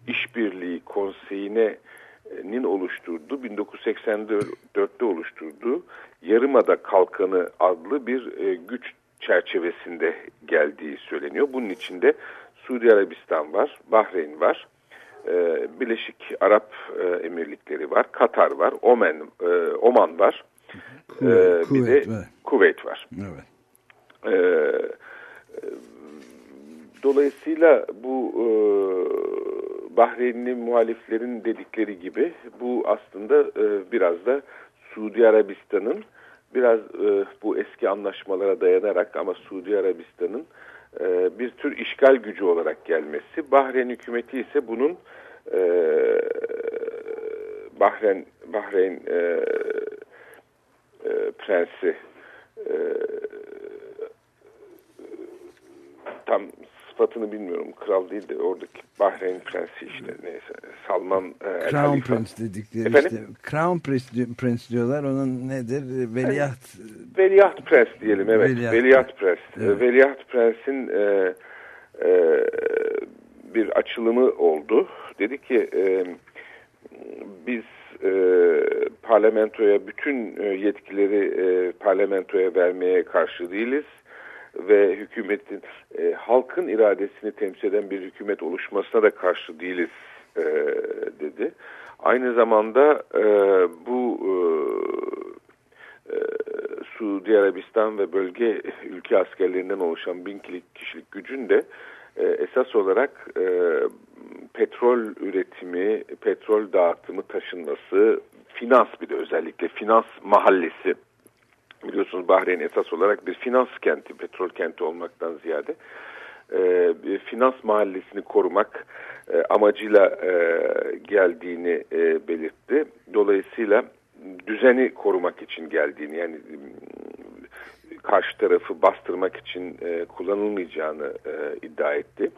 İşbirliği Konseyi'nin oluşturduğu 1984'te oluşturduğu Yarımada Kalkanı adlı bir e, güç çerçevesinde geldiği söyleniyor. Bunun içinde Suudi Arabistan var, Bahreyn var, e, Birleşik Arap e, Emirlikleri var, Katar var, Oman, e, Oman var, e, Kuveyt- bir de var. Kuveyt var. Evet. Ee, dolayısıyla bu e, Bahreynli muhaliflerin dedikleri gibi bu aslında e, biraz da Suudi Arabistan'ın biraz e, bu eski anlaşmalara dayanarak ama Suudi Arabistan'ın e, bir tür işgal gücü olarak gelmesi. Bahreyn hükümeti ise bunun e, Bahreyn Bahreyn e, e, prensi e, tam sıfatını bilmiyorum. Kral değil de oradaki Bahreyn prensi işte neyse. Salman e, Crown Halifa. Prince dedikleri Efendim? işte. Crown Prince, Prince diyorlar. Onun nedir? Veliaht. Veliaht Prens diyelim evet. Veliaht. Veliaht, Prens. Evet. Veliaht Prens'in e, e, bir açılımı oldu. Dedi ki e, biz e, parlamentoya bütün e, yetkileri e, parlamentoya vermeye karşı değiliz ve hükümetin e, halkın iradesini temsil eden bir hükümet oluşmasına da karşı değiliz e, dedi. Aynı zamanda e, bu e, e, Suudi Arabistan ve bölge ülke askerlerinden oluşan bin kişilik, gücün de esas olarak e, petrol üretimi, petrol dağıtımı taşınması, finans bir de özellikle finans mahallesi. Biliyorsunuz Bahreyn esas olarak bir finans kenti, petrol kenti olmaktan ziyade e, finans mahallesini korumak e, amacıyla e, geldiğini e, belirtti. Dolayısıyla düzeni korumak için geldiğini yani karşı tarafı bastırmak için e, kullanılmayacağını e, iddia etti.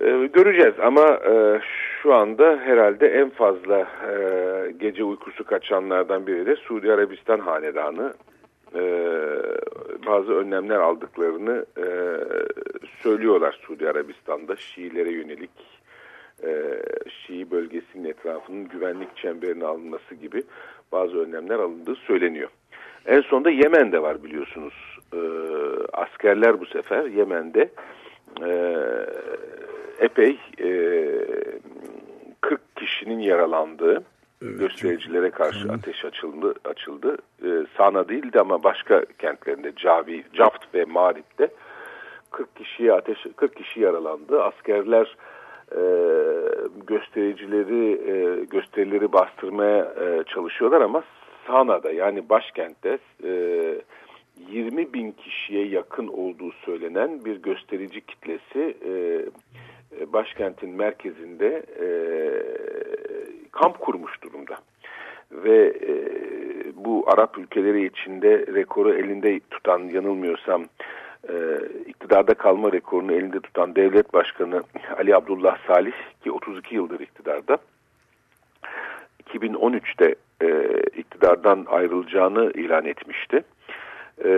E, göreceğiz ama e, şu anda herhalde en fazla e, gece uykusu kaçanlardan biri de Suudi Arabistan hanedanı. E, bazı önlemler aldıklarını e, söylüyorlar Suudi Arabistan'da Şiilere yönelik e, Şii bölgesinin etrafının güvenlik çemberine alınması gibi bazı önlemler alındığı söyleniyor. En sonda Yemen'de var biliyorsunuz. E, askerler bu sefer Yemen'de e, epey e, 40 kişinin yaralandığı göstericilere karşı ateş açıldı. açıldı. E, Sana değildi ama başka kentlerinde Cavi, Caft ve Marib'de 40 kişiye ateş 40 kişi yaralandı. Askerler e, göstericileri e, gösterileri bastırmaya e, çalışıyorlar ama Sana'da yani başkentte e, 20 bin kişiye yakın olduğu söylenen bir gösterici kitlesi e, e başkentin merkezinde e, kamp kurmuş durumda. Ve e, bu Arap ülkeleri içinde rekoru elinde tutan yanılmıyorsam e, iktidarda kalma rekorunu elinde tutan devlet başkanı Ali Abdullah Salih ki 32 yıldır iktidarda 2013'te e, iktidardan ayrılacağını ilan etmişti. E,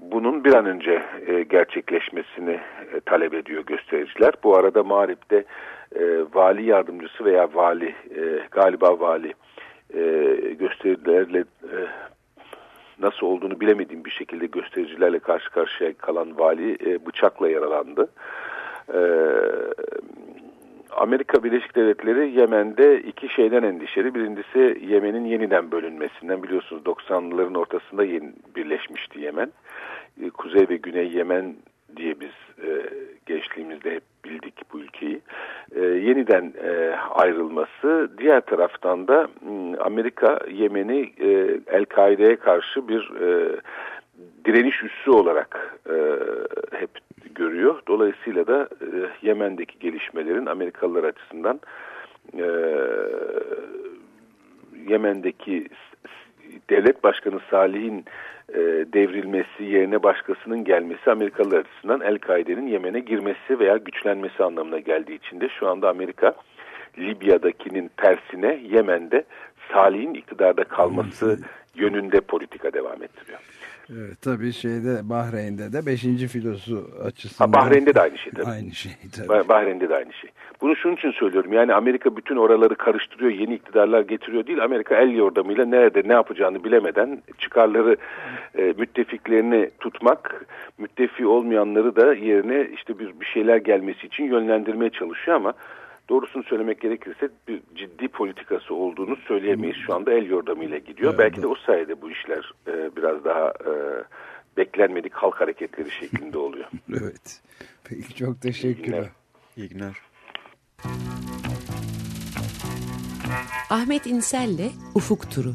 bunun bir an önce e, gerçekleşmesini e, talep ediyor göstericiler. Bu arada Mağrip'te e, vali yardımcısı veya vali e, galiba vali e, gösterilerle e, nasıl olduğunu bilemediğim bir şekilde göstericilerle karşı karşıya kalan vali e, bıçakla yaralandı. E, Amerika Birleşik Devletleri Yemen'de iki şeyden endişeli. Birincisi Yemen'in yeniden bölünmesinden biliyorsunuz 90'ların ortasında yeni birleşmişti Yemen. E, Kuzey ve Güney Yemen diye biz e, gençliğimizde hep bildik bu ülkeyi. E, yeniden e, ayrılması diğer taraftan da Amerika Yemen'i e, El-Kaide'ye karşı bir e, direniş üssü olarak e, hep görüyor. Dolayısıyla da e, Yemen'deki gelişmelerin Amerikalılar açısından e, Yemen'deki devlet başkanı Salih'in e, devrilmesi yerine başkasının gelmesi Amerikalılar açısından El-Kaide'nin Yemen'e girmesi veya güçlenmesi anlamına geldiği için de şu anda Amerika Libya'dakinin tersine Yemen'de Salih'in iktidarda kalması yönünde politika devam ettiriyor. Evet, tabii şeyde Bahreyn'de de 5. filosu açısından. Ha, Bahreyn'de de aynı şey tabii. Aynı şey tabii. Bahreyn'de de aynı şey. Bunu şunun için söylüyorum. Yani Amerika bütün oraları karıştırıyor, yeni iktidarlar getiriyor değil. Amerika el yordamıyla nerede ne yapacağını bilemeden çıkarları e, müttefiklerini tutmak, müttefi olmayanları da yerine işte bir, bir şeyler gelmesi için yönlendirmeye çalışıyor ama doğrusunu söylemek gerekirse bir ciddi politikası olduğunu söyleyemeyiz. Şu anda el yordamıyla gidiyor. Evet, Belki de o sayede bu işler e, biraz daha e, beklenmedik halk hareketleri şeklinde oluyor. (laughs) evet. Peki çok teşekkürler. İyi günler. Ahmet İnsel'le Ufuk Turu.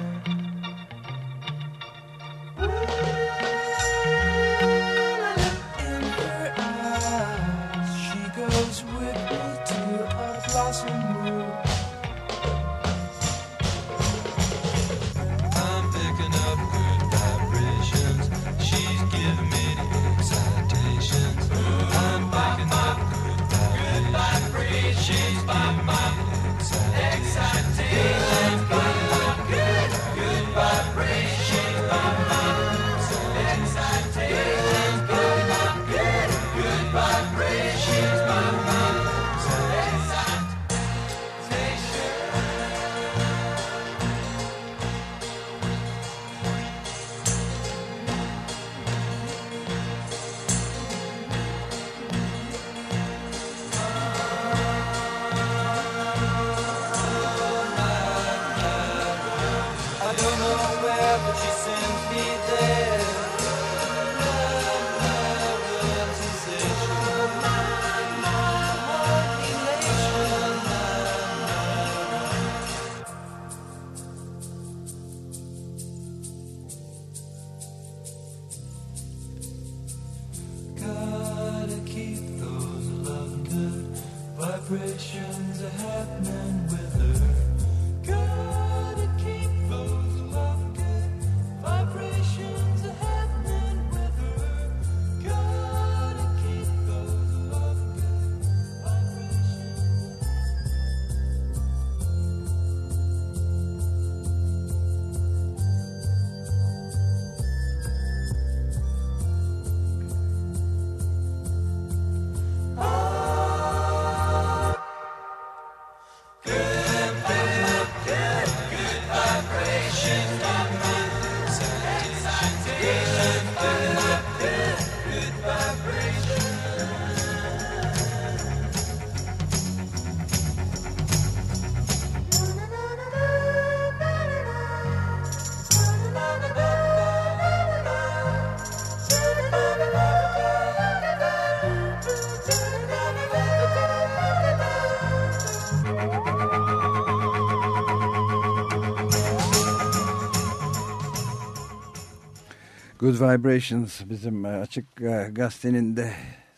Good Vibrations bizim e, açık e, gazetenin de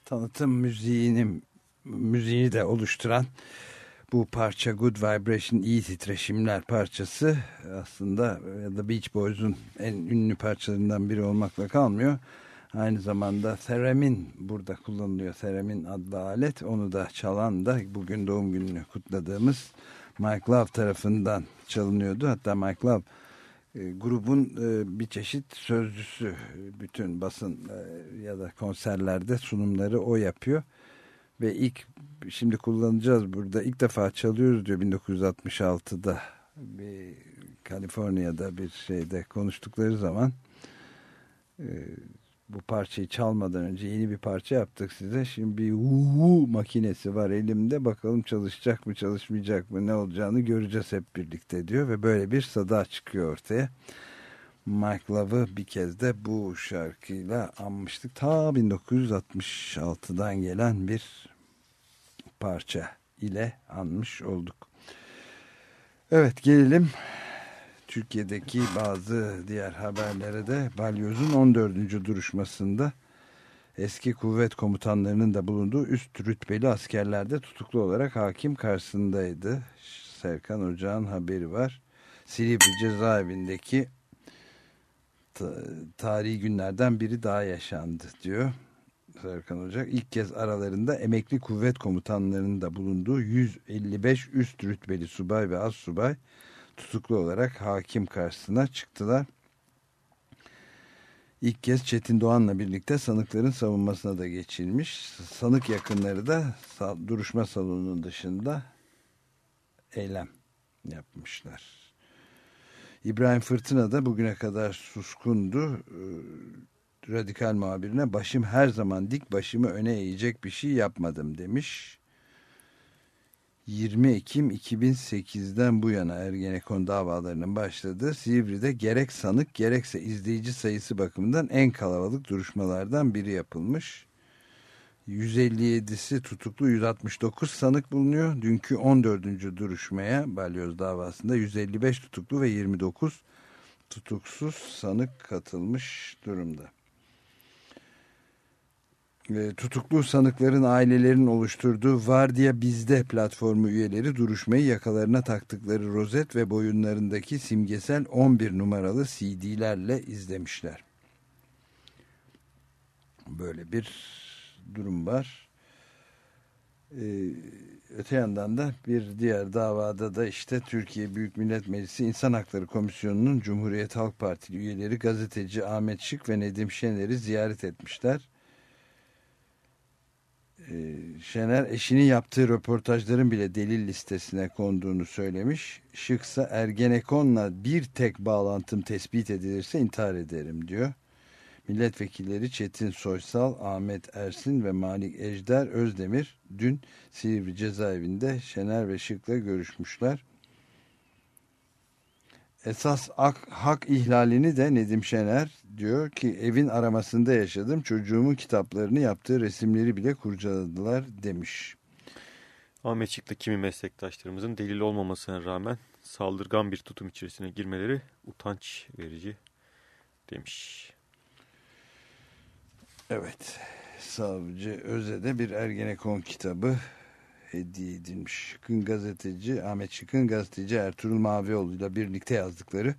tanıtım müziğinin müziğini de oluşturan bu parça Good Vibration iyi titreşimler parçası aslında e, The Beach Boys'un en ünlü parçalarından biri olmakla kalmıyor. Aynı zamanda theremin burada kullanılıyor. Theremin adlı alet. Onu da çalan da bugün doğum gününü kutladığımız Mike Love tarafından çalınıyordu. Hatta Mike Love grubun e, bir çeşit sözcüsü. Bütün basın e, ya da konserlerde sunumları o yapıyor. Ve ilk şimdi kullanacağız burada ilk defa çalıyoruz diyor 1966'da bir Kaliforniya'da bir şeyde konuştukları zaman e, bu parçayı çalmadan önce yeni bir parça yaptık size. Şimdi bir uhu makinesi var elimde. Bakalım çalışacak mı çalışmayacak mı ne olacağını göreceğiz hep birlikte diyor. Ve böyle bir sada çıkıyor ortaya. Mike Love'ı bir kez de bu şarkıyla anmıştık. Ta 1966'dan gelen bir parça ile anmış olduk. Evet gelelim Türkiye'deki bazı diğer haberlere de Balyoz'un 14. duruşmasında eski kuvvet komutanlarının da bulunduğu üst rütbeli askerlerde tutuklu olarak hakim karşısındaydı. Serkan Ocağ'ın haberi var. Silivri cezaevindeki ta- tarihi günlerden biri daha yaşandı diyor. Serkan Ocak ilk kez aralarında emekli kuvvet komutanlarının da bulunduğu 155 üst rütbeli subay ve az subay tutuklu olarak hakim karşısına çıktılar. İlk kez Çetin Doğan'la birlikte sanıkların savunmasına da geçilmiş. Sanık yakınları da duruşma salonunun dışında eylem yapmışlar. İbrahim Fırtına da bugüne kadar suskundu. Ee, Radikal muhabirine başım her zaman dik başımı öne eğecek bir şey yapmadım demiş. 20 Ekim 2008'den bu yana Ergenekon davalarının başladığı Silivri'de gerek sanık gerekse izleyici sayısı bakımından en kalabalık duruşmalardan biri yapılmış. 157'si tutuklu 169 sanık bulunuyor. Dünkü 14. duruşmaya Balyoz davasında 155 tutuklu ve 29 tutuksuz sanık katılmış durumda. Tutuklu sanıkların ailelerin oluşturduğu Vardiya Bizde platformu üyeleri duruşmayı yakalarına taktıkları rozet ve boyunlarındaki simgesel 11 numaralı CD'lerle izlemişler. Böyle bir durum var. Ee, öte yandan da bir diğer davada da işte Türkiye Büyük Millet Meclisi İnsan Hakları Komisyonu'nun Cumhuriyet Halk Partili üyeleri gazeteci Ahmet Şık ve Nedim Şener'i ziyaret etmişler. Ee, Şener eşinin yaptığı röportajların bile delil listesine konduğunu söylemiş. Şıksa Ergenekon'la bir tek bağlantım tespit edilirse intihar ederim diyor. Milletvekilleri Çetin Soysal, Ahmet Ersin ve Malik Ejder Özdemir dün Silivri cezaevinde Şener ve Şık'la görüşmüşler. Esas hak, hak ihlalini de Nedim Şener diyor ki evin aramasında yaşadım. Çocuğumun kitaplarını yaptığı resimleri bile kurcaladılar demiş. Ahmet Şık'la kimi meslektaşlarımızın delil olmamasına rağmen saldırgan bir tutum içerisine girmeleri utanç verici demiş. Evet. Savcı Öze'de bir Ergenekon kitabı hediye edilmiş. Şık'ın gazeteci Ahmet Şık'ın gazeteci Ertuğrul Mavioğlu ile birlikte yazdıkları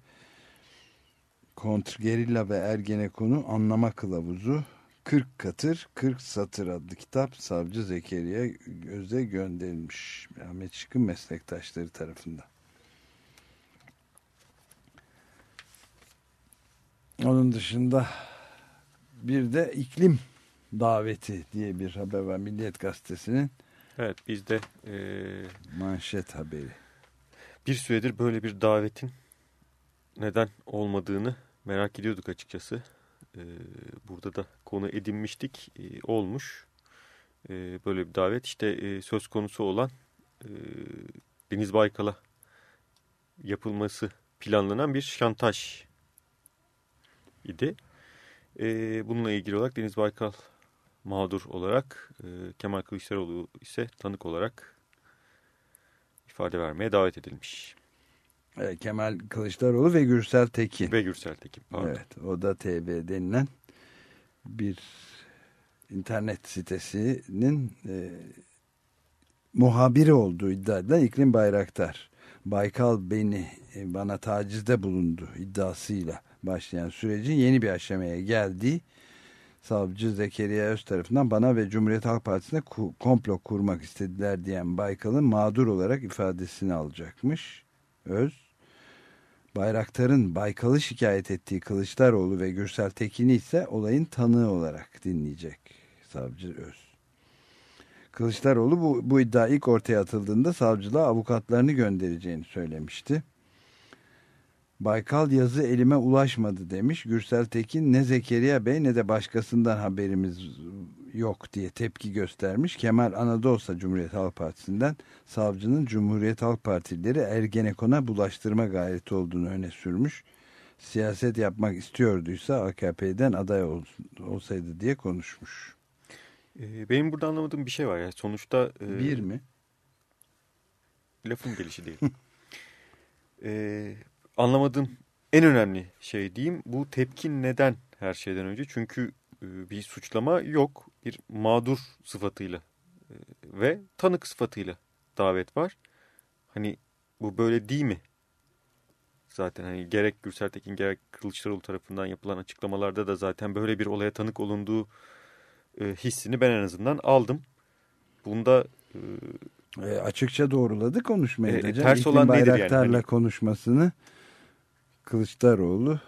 Kontrgerilla ve Ergenekon'u anlama kılavuzu 40 katır 40 satır adlı kitap Savcı Zekeriya Göz'e gönderilmiş. Ahmet Şık'ın meslektaşları tarafından. Onun dışında bir de iklim daveti diye bir haber var Milliyet Gazetesi'nin Evet biz de e, manşet haberi. bir süredir böyle bir davetin neden olmadığını merak ediyorduk açıkçası. E, burada da konu edinmiştik. E, olmuş. E, böyle bir davet işte e, söz konusu olan e, Deniz Baykal'a yapılması planlanan bir şantaj idi. E, bununla ilgili olarak Deniz Baykal mağdur olarak e, Kemal Kılıçdaroğlu ise tanık olarak ifade vermeye davet edilmiş. Evet, Kemal Kılıçdaroğlu ve Gürsel Tekin. Ve Gürsel Tekin pardon. Evet, o da TV denilen bir internet sitesinin e, muhabiri olduğu iddia edilen İklim Bayraktar. Baykal beni e, bana tacizde bulundu iddiasıyla başlayan sürecin yeni bir aşamaya geldiği savcı Zekeriya Öz tarafından bana ve Cumhuriyet Halk Partisi'ne komplo kurmak istediler diyen Baykal'ın mağdur olarak ifadesini alacakmış. Öz Bayraktar'ın Baykal'ı şikayet ettiği Kılıçdaroğlu ve Gürsel Tekin'i ise olayın tanığı olarak dinleyecek savcı Öz. Kılıçdaroğlu bu, bu iddia ilk ortaya atıldığında savcılığa avukatlarını göndereceğini söylemişti. Baykal yazı elime ulaşmadı demiş. Gürsel Tekin ne Zekeriya Bey ne de başkasından haberimiz yok diye tepki göstermiş. Kemal Anadolu'sa Cumhuriyet Halk Partisi'nden savcının Cumhuriyet Halk Partileri Ergenekon'a bulaştırma gayreti olduğunu öne sürmüş. Siyaset yapmak istiyorduysa AKP'den aday ol, olsaydı diye konuşmuş. E, benim burada anlamadığım bir şey var ya. Sonuçta e, Bir mi? lafın gelişi değil. (laughs) e, anlamadığım en önemli şey diyeyim bu tepki neden her şeyden önce? Çünkü e, bir suçlama yok. Bir mağdur sıfatıyla e, ve tanık sıfatıyla davet var. Hani bu böyle değil mi? Zaten hani gerek Gürsel Tekin gerek Kılıçdaroğlu tarafından yapılan açıklamalarda da zaten böyle bir olaya tanık olunduğu e, hissini ben en azından aldım. Bunda e, E, açıkça doğruladı konuşmayı. E, da e, ters İklim olan nedir yani? Hani- konuşmasını Kılıçdaroğlu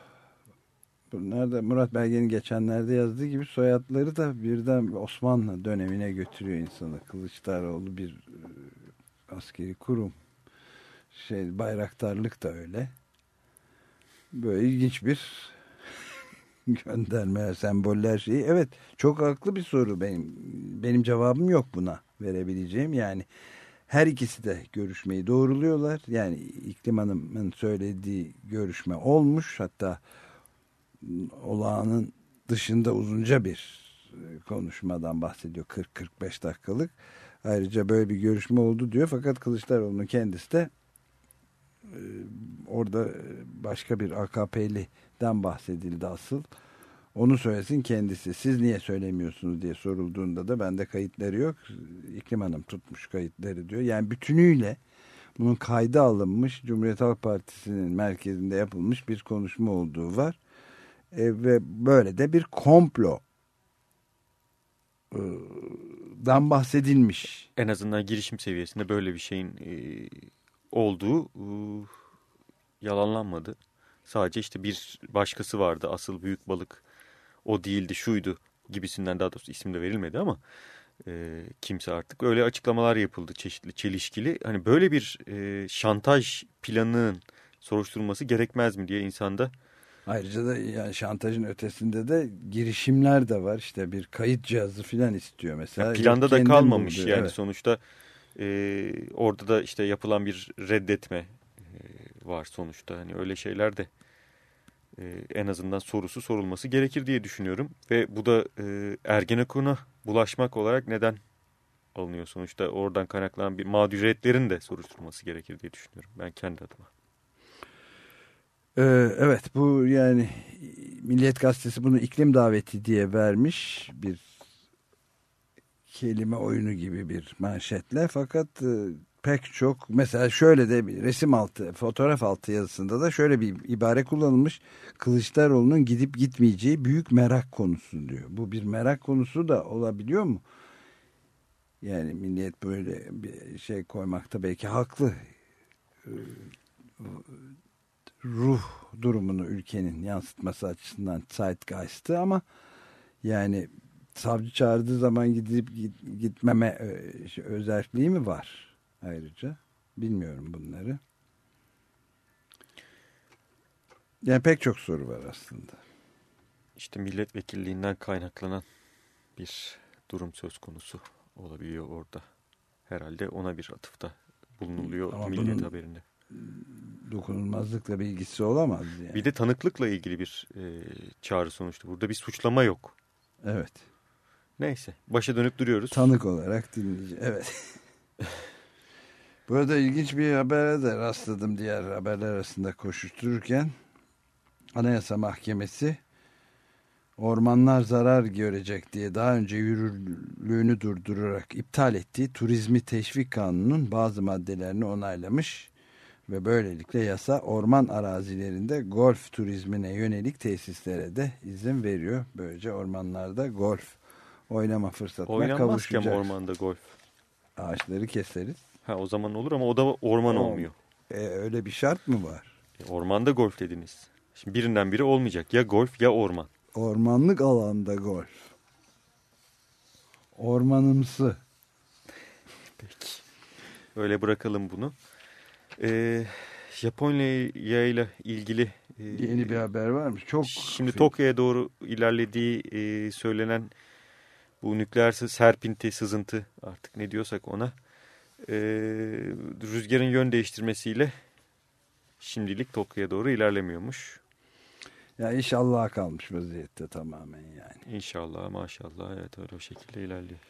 Bunlar da Murat Belge'nin geçenlerde yazdığı gibi soyadları da birden Osmanlı dönemine götürüyor insanı. Kılıçdaroğlu bir e, askeri kurum. Şey bayraktarlık da öyle. Böyle ilginç bir (laughs) göndermeler, semboller şeyi. Evet, çok haklı bir soru benim. Benim cevabım yok buna verebileceğim. Yani her ikisi de görüşmeyi doğruluyorlar. Yani İklim Hanım'ın söylediği görüşme olmuş. Hatta olağanın dışında uzunca bir e, konuşmadan bahsediyor. 40-45 dakikalık. Ayrıca böyle bir görüşme oldu diyor. Fakat Kılıçdaroğlu'nun kendisi de e, orada başka bir AKP'liden bahsedildi asıl. Onu söylesin kendisi. Siz niye söylemiyorsunuz diye sorulduğunda da bende kayıtları yok. İklim Hanım tutmuş kayıtları diyor. Yani bütünüyle bunun kayda alınmış Cumhuriyet Halk Partisi'nin merkezinde yapılmış bir konuşma olduğu var. E, ve böyle de bir komplo e, dan bahsedilmiş. en azından girişim seviyesinde böyle bir şeyin e, olduğu e, yalanlanmadı. Sadece işte bir başkası vardı asıl büyük balık o değildi şuydu gibisinden daha doğrusu isim de verilmedi ama e, kimse artık öyle açıklamalar yapıldı çeşitli çelişkili. Hani böyle bir e, şantaj planının soruşturulması gerekmez mi diye insanda Ayrıca da yani şantajın ötesinde de girişimler de var. İşte bir kayıt cihazı filan istiyor mesela. Ya planda da kalmamış buldu, yani evet. sonuçta e, orada da işte yapılan bir reddetme e, var sonuçta hani öyle şeyler de e, en azından sorusu sorulması gerekir diye düşünüyorum. Ve bu da e, Ergenekon'a bulaşmak olarak neden alınıyor? Sonuçta oradan kaynaklanan bir mağduriyetlerin de soruşturulması gerekir diye düşünüyorum ben kendi adıma. Ee, evet bu yani Milliyet Gazetesi bunu iklim daveti diye vermiş bir kelime oyunu gibi bir manşetle. Fakat e, pek çok mesela şöyle de bir resim altı fotoğraf altı yazısında da şöyle bir ibare kullanılmış Kılıçdaroğlu'nun gidip gitmeyeceği büyük merak konusu diyor. Bu bir merak konusu da olabiliyor mu? Yani millet böyle bir şey koymakta belki haklı. Ee, Ruh durumunu ülkenin yansıtması açısından zeitgeist'ı ama yani savcı çağırdığı zaman gidip git- gitmeme e, şey, özelliği mi var ayrıca? Bilmiyorum bunları. Yani pek çok soru var aslında. İşte milletvekilliğinden kaynaklanan bir durum söz konusu olabiliyor orada. Herhalde ona bir atıfta bulunuluyor Ama Milliyet haberinde. Dokunulmazlıkla bir ilgisi olamaz yani. Bir de tanıklıkla ilgili bir e, çağrı sonuçta. Burada bir suçlama yok. Evet. Neyse başa dönüp duruyoruz. Tanık olarak dinleyici. Evet. (laughs) Burada ilginç bir habere de rastladım diğer haberler arasında koşuştururken. Anayasa Mahkemesi ormanlar zarar görecek diye daha önce yürürlüğünü durdurarak iptal ettiği turizmi teşvik kanunun bazı maddelerini onaylamış ve böylelikle yasa orman arazilerinde golf turizmine yönelik tesislere de izin veriyor. Böylece ormanlarda golf oynama fırsatına Oynanmaz kavuşacak. ormanda golf. Ağaçları keseriz. Ha o zaman olur ama o da orman Olmuyor. E, öyle bir şart mı var? E, ormanda golf dediniz. Şimdi birinden biri olmayacak. Ya golf ya orman. Ormanlık alanda golf. Ormanımsı. Peki. Öyle bırakalım bunu. Ee, Japonya ile ilgili e, Yeni bir haber varmış. Çok Şimdi Tokyo'ya doğru ilerlediği e, söylenen bu nükleer serpinti, sızıntı artık ne diyorsak ona e, rüzgarın yön değiştirmesiyle şimdilik Tokyo'ya doğru ilerlemiyormuş. Ya iş Allah'a kalmış vaziyette tamamen yani. İnşallah maşallah evet öyle o şekilde ilerliyor.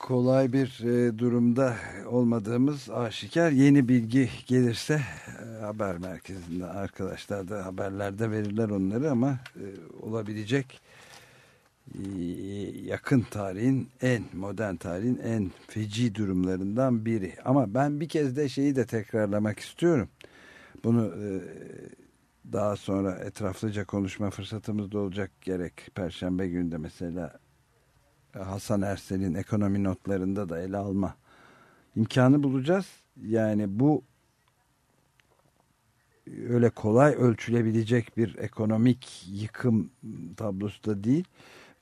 Kolay bir e, durumda olmadığımız aşikar. Yeni bilgi gelirse e, haber merkezinde arkadaşlar da haberlerde verirler onları ama e, olabilecek yakın tarihin en modern tarihin en feci durumlarından biri. Ama ben bir kez de şeyi de tekrarlamak istiyorum. Bunu e, daha sonra etraflıca konuşma fırsatımız da olacak gerek Perşembe günde mesela Hasan Ersel'in ekonomi notlarında da ele alma imkanı bulacağız. Yani bu öyle kolay ölçülebilecek bir ekonomik yıkım tablosu da değil.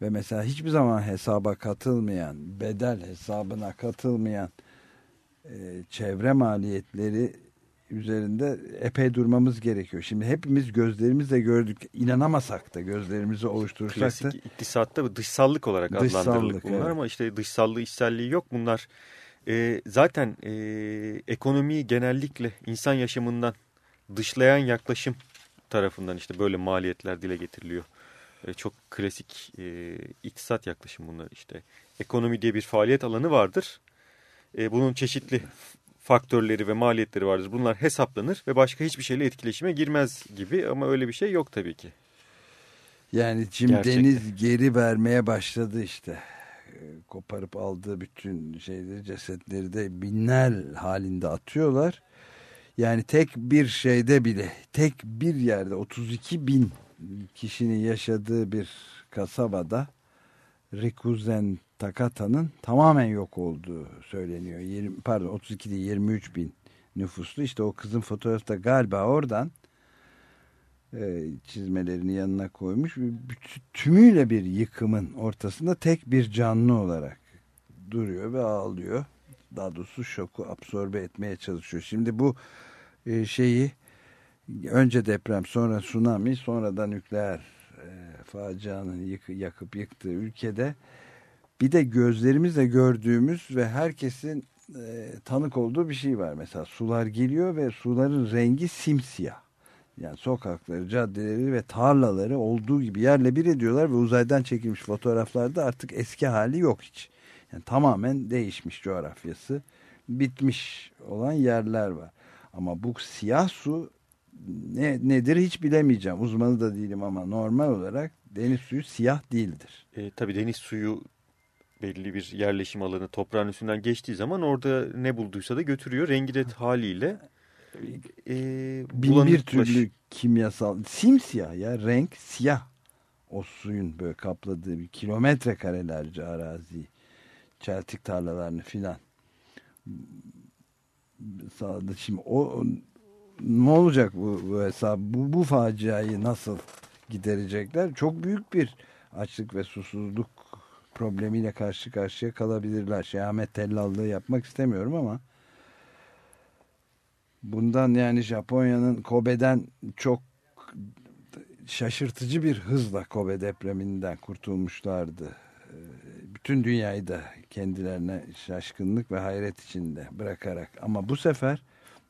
Ve mesela hiçbir zaman hesaba katılmayan, bedel hesabına katılmayan e, çevre maliyetleri üzerinde epey durmamız gerekiyor. Şimdi hepimiz gözlerimizle gördük, inanamasak da gözlerimizi ovuştursak da Klasik iktisatta bu dışsallık olarak Dışsallık, adlandırılır bunlar evet. ama işte dışsallığı, içselliği yok. Bunlar e, zaten e, ekonomiyi genellikle insan yaşamından dışlayan yaklaşım tarafından işte böyle maliyetler dile getiriliyor. E, çok klasik e, iktisat yaklaşım bunlar işte. Ekonomi diye bir faaliyet alanı vardır. E, bunun çeşitli faktörleri ve maliyetleri vardır. Bunlar hesaplanır ve başka hiçbir şeyle etkileşime girmez gibi ama öyle bir şey yok tabii ki. Yani şimdi Gerçekten. deniz geri vermeye başladı işte. Ee, Koparıp aldığı bütün şeyleri, cesetleri de binler halinde atıyorlar. Yani tek bir şeyde bile, tek bir yerde 32 bin kişinin yaşadığı bir kasabada Rikuzen Takata'nın tamamen yok olduğu söyleniyor. 20, pardon 32 değil 23 bin nüfuslu. İşte o kızın fotoğrafı da galiba oradan e, çizmelerini yanına koymuş. Tümüyle bir yıkımın ortasında tek bir canlı olarak duruyor ve ağlıyor. Daha doğrusu şoku absorbe etmeye çalışıyor. Şimdi bu e, şeyi önce deprem sonra tsunami sonra da nükleer e, facianın yık, yakıp yıktığı ülkede bir de gözlerimizle gördüğümüz ve herkesin e, tanık olduğu bir şey var. Mesela sular geliyor ve suların rengi simsiyah. Yani sokakları, caddeleri ve tarlaları olduğu gibi yerle bir ediyorlar ve uzaydan çekilmiş fotoğraflarda artık eski hali yok hiç. Yani tamamen değişmiş coğrafyası. Bitmiş olan yerler var. Ama bu siyah su ne, nedir hiç bilemeyeceğim. Uzmanı da değilim ama normal olarak deniz suyu siyah değildir. E, tabii deniz suyu belli bir yerleşim alanı toprağın üstünden geçtiği zaman orada ne bulduysa da götürüyor. Rengi de haliyle e, Bin bir türlü kimyasal simsiyah ya renk siyah o suyun böyle kapladığı bir kilometre karelerce arazi çeltik tarlalarını filan sağladı. Şimdi o ne olacak bu, bu hesap bu, bu faciayı nasıl giderecekler? Çok büyük bir açlık ve susuzluk problemiyle karşı karşıya kalabilirler. Şehamet tellallığı yapmak istemiyorum ama bundan yani Japonya'nın Kobe'den çok şaşırtıcı bir hızla Kobe depreminden kurtulmuşlardı. Bütün dünyayı da kendilerine şaşkınlık ve hayret içinde bırakarak ama bu sefer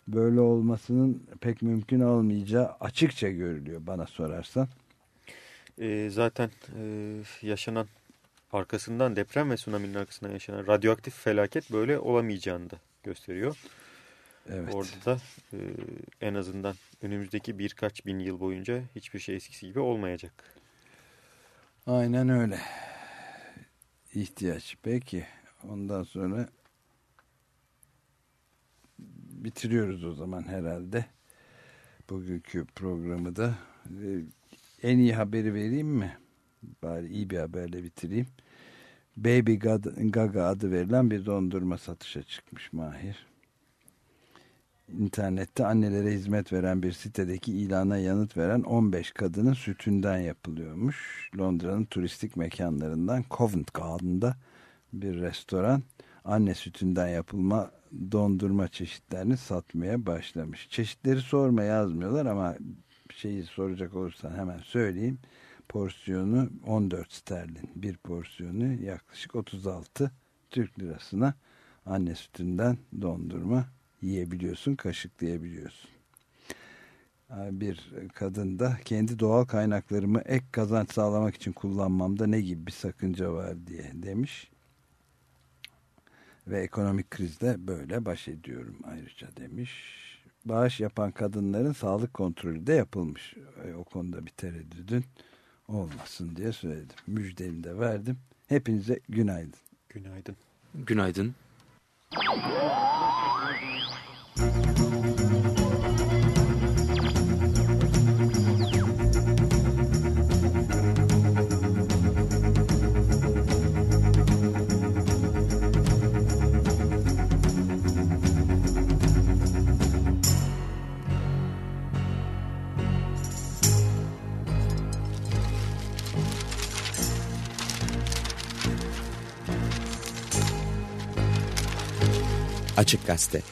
böyle olmasının pek mümkün olmayacağı açıkça görülüyor bana sorarsan. E, zaten e, yaşanan arkasından deprem ve tsunami'nin arkasından yaşanan radyoaktif felaket böyle olamayacağını da gösteriyor. Evet. Orada da e, en azından önümüzdeki birkaç bin yıl boyunca hiçbir şey eskisi gibi olmayacak. Aynen öyle. İhtiyaç. Peki. Ondan sonra bitiriyoruz o zaman herhalde. Bugünkü programı da Ee, en iyi haberi vereyim mi? Bari iyi bir haberle bitireyim. Baby Gaga adı verilen bir dondurma satışa çıkmış Mahir. İnternette annelere hizmet veren bir sitedeki ilana yanıt veren 15 kadının sütünden yapılıyormuş. Londra'nın turistik mekanlarından Covent Garden'da bir restoran anne sütünden yapılma dondurma çeşitlerini satmaya başlamış. Çeşitleri sorma yazmıyorlar ama şeyi soracak olursan hemen söyleyeyim. Porsiyonu 14 sterlin. Bir porsiyonu yaklaşık 36 Türk lirasına anne sütünden dondurma yiyebiliyorsun, kaşıklayabiliyorsun. Bir kadın da kendi doğal kaynaklarımı ek kazanç sağlamak için kullanmamda ne gibi bir sakınca var diye demiş. Ve ekonomik krizde böyle baş ediyorum ayrıca demiş. Bağış yapan kadınların sağlık kontrolü de yapılmış. E, O konuda bir tereddüdün olmasın diye söyledim. Müjdemi de verdim. Hepinize günaydın. Günaydın. Günaydın. Açık Gazete.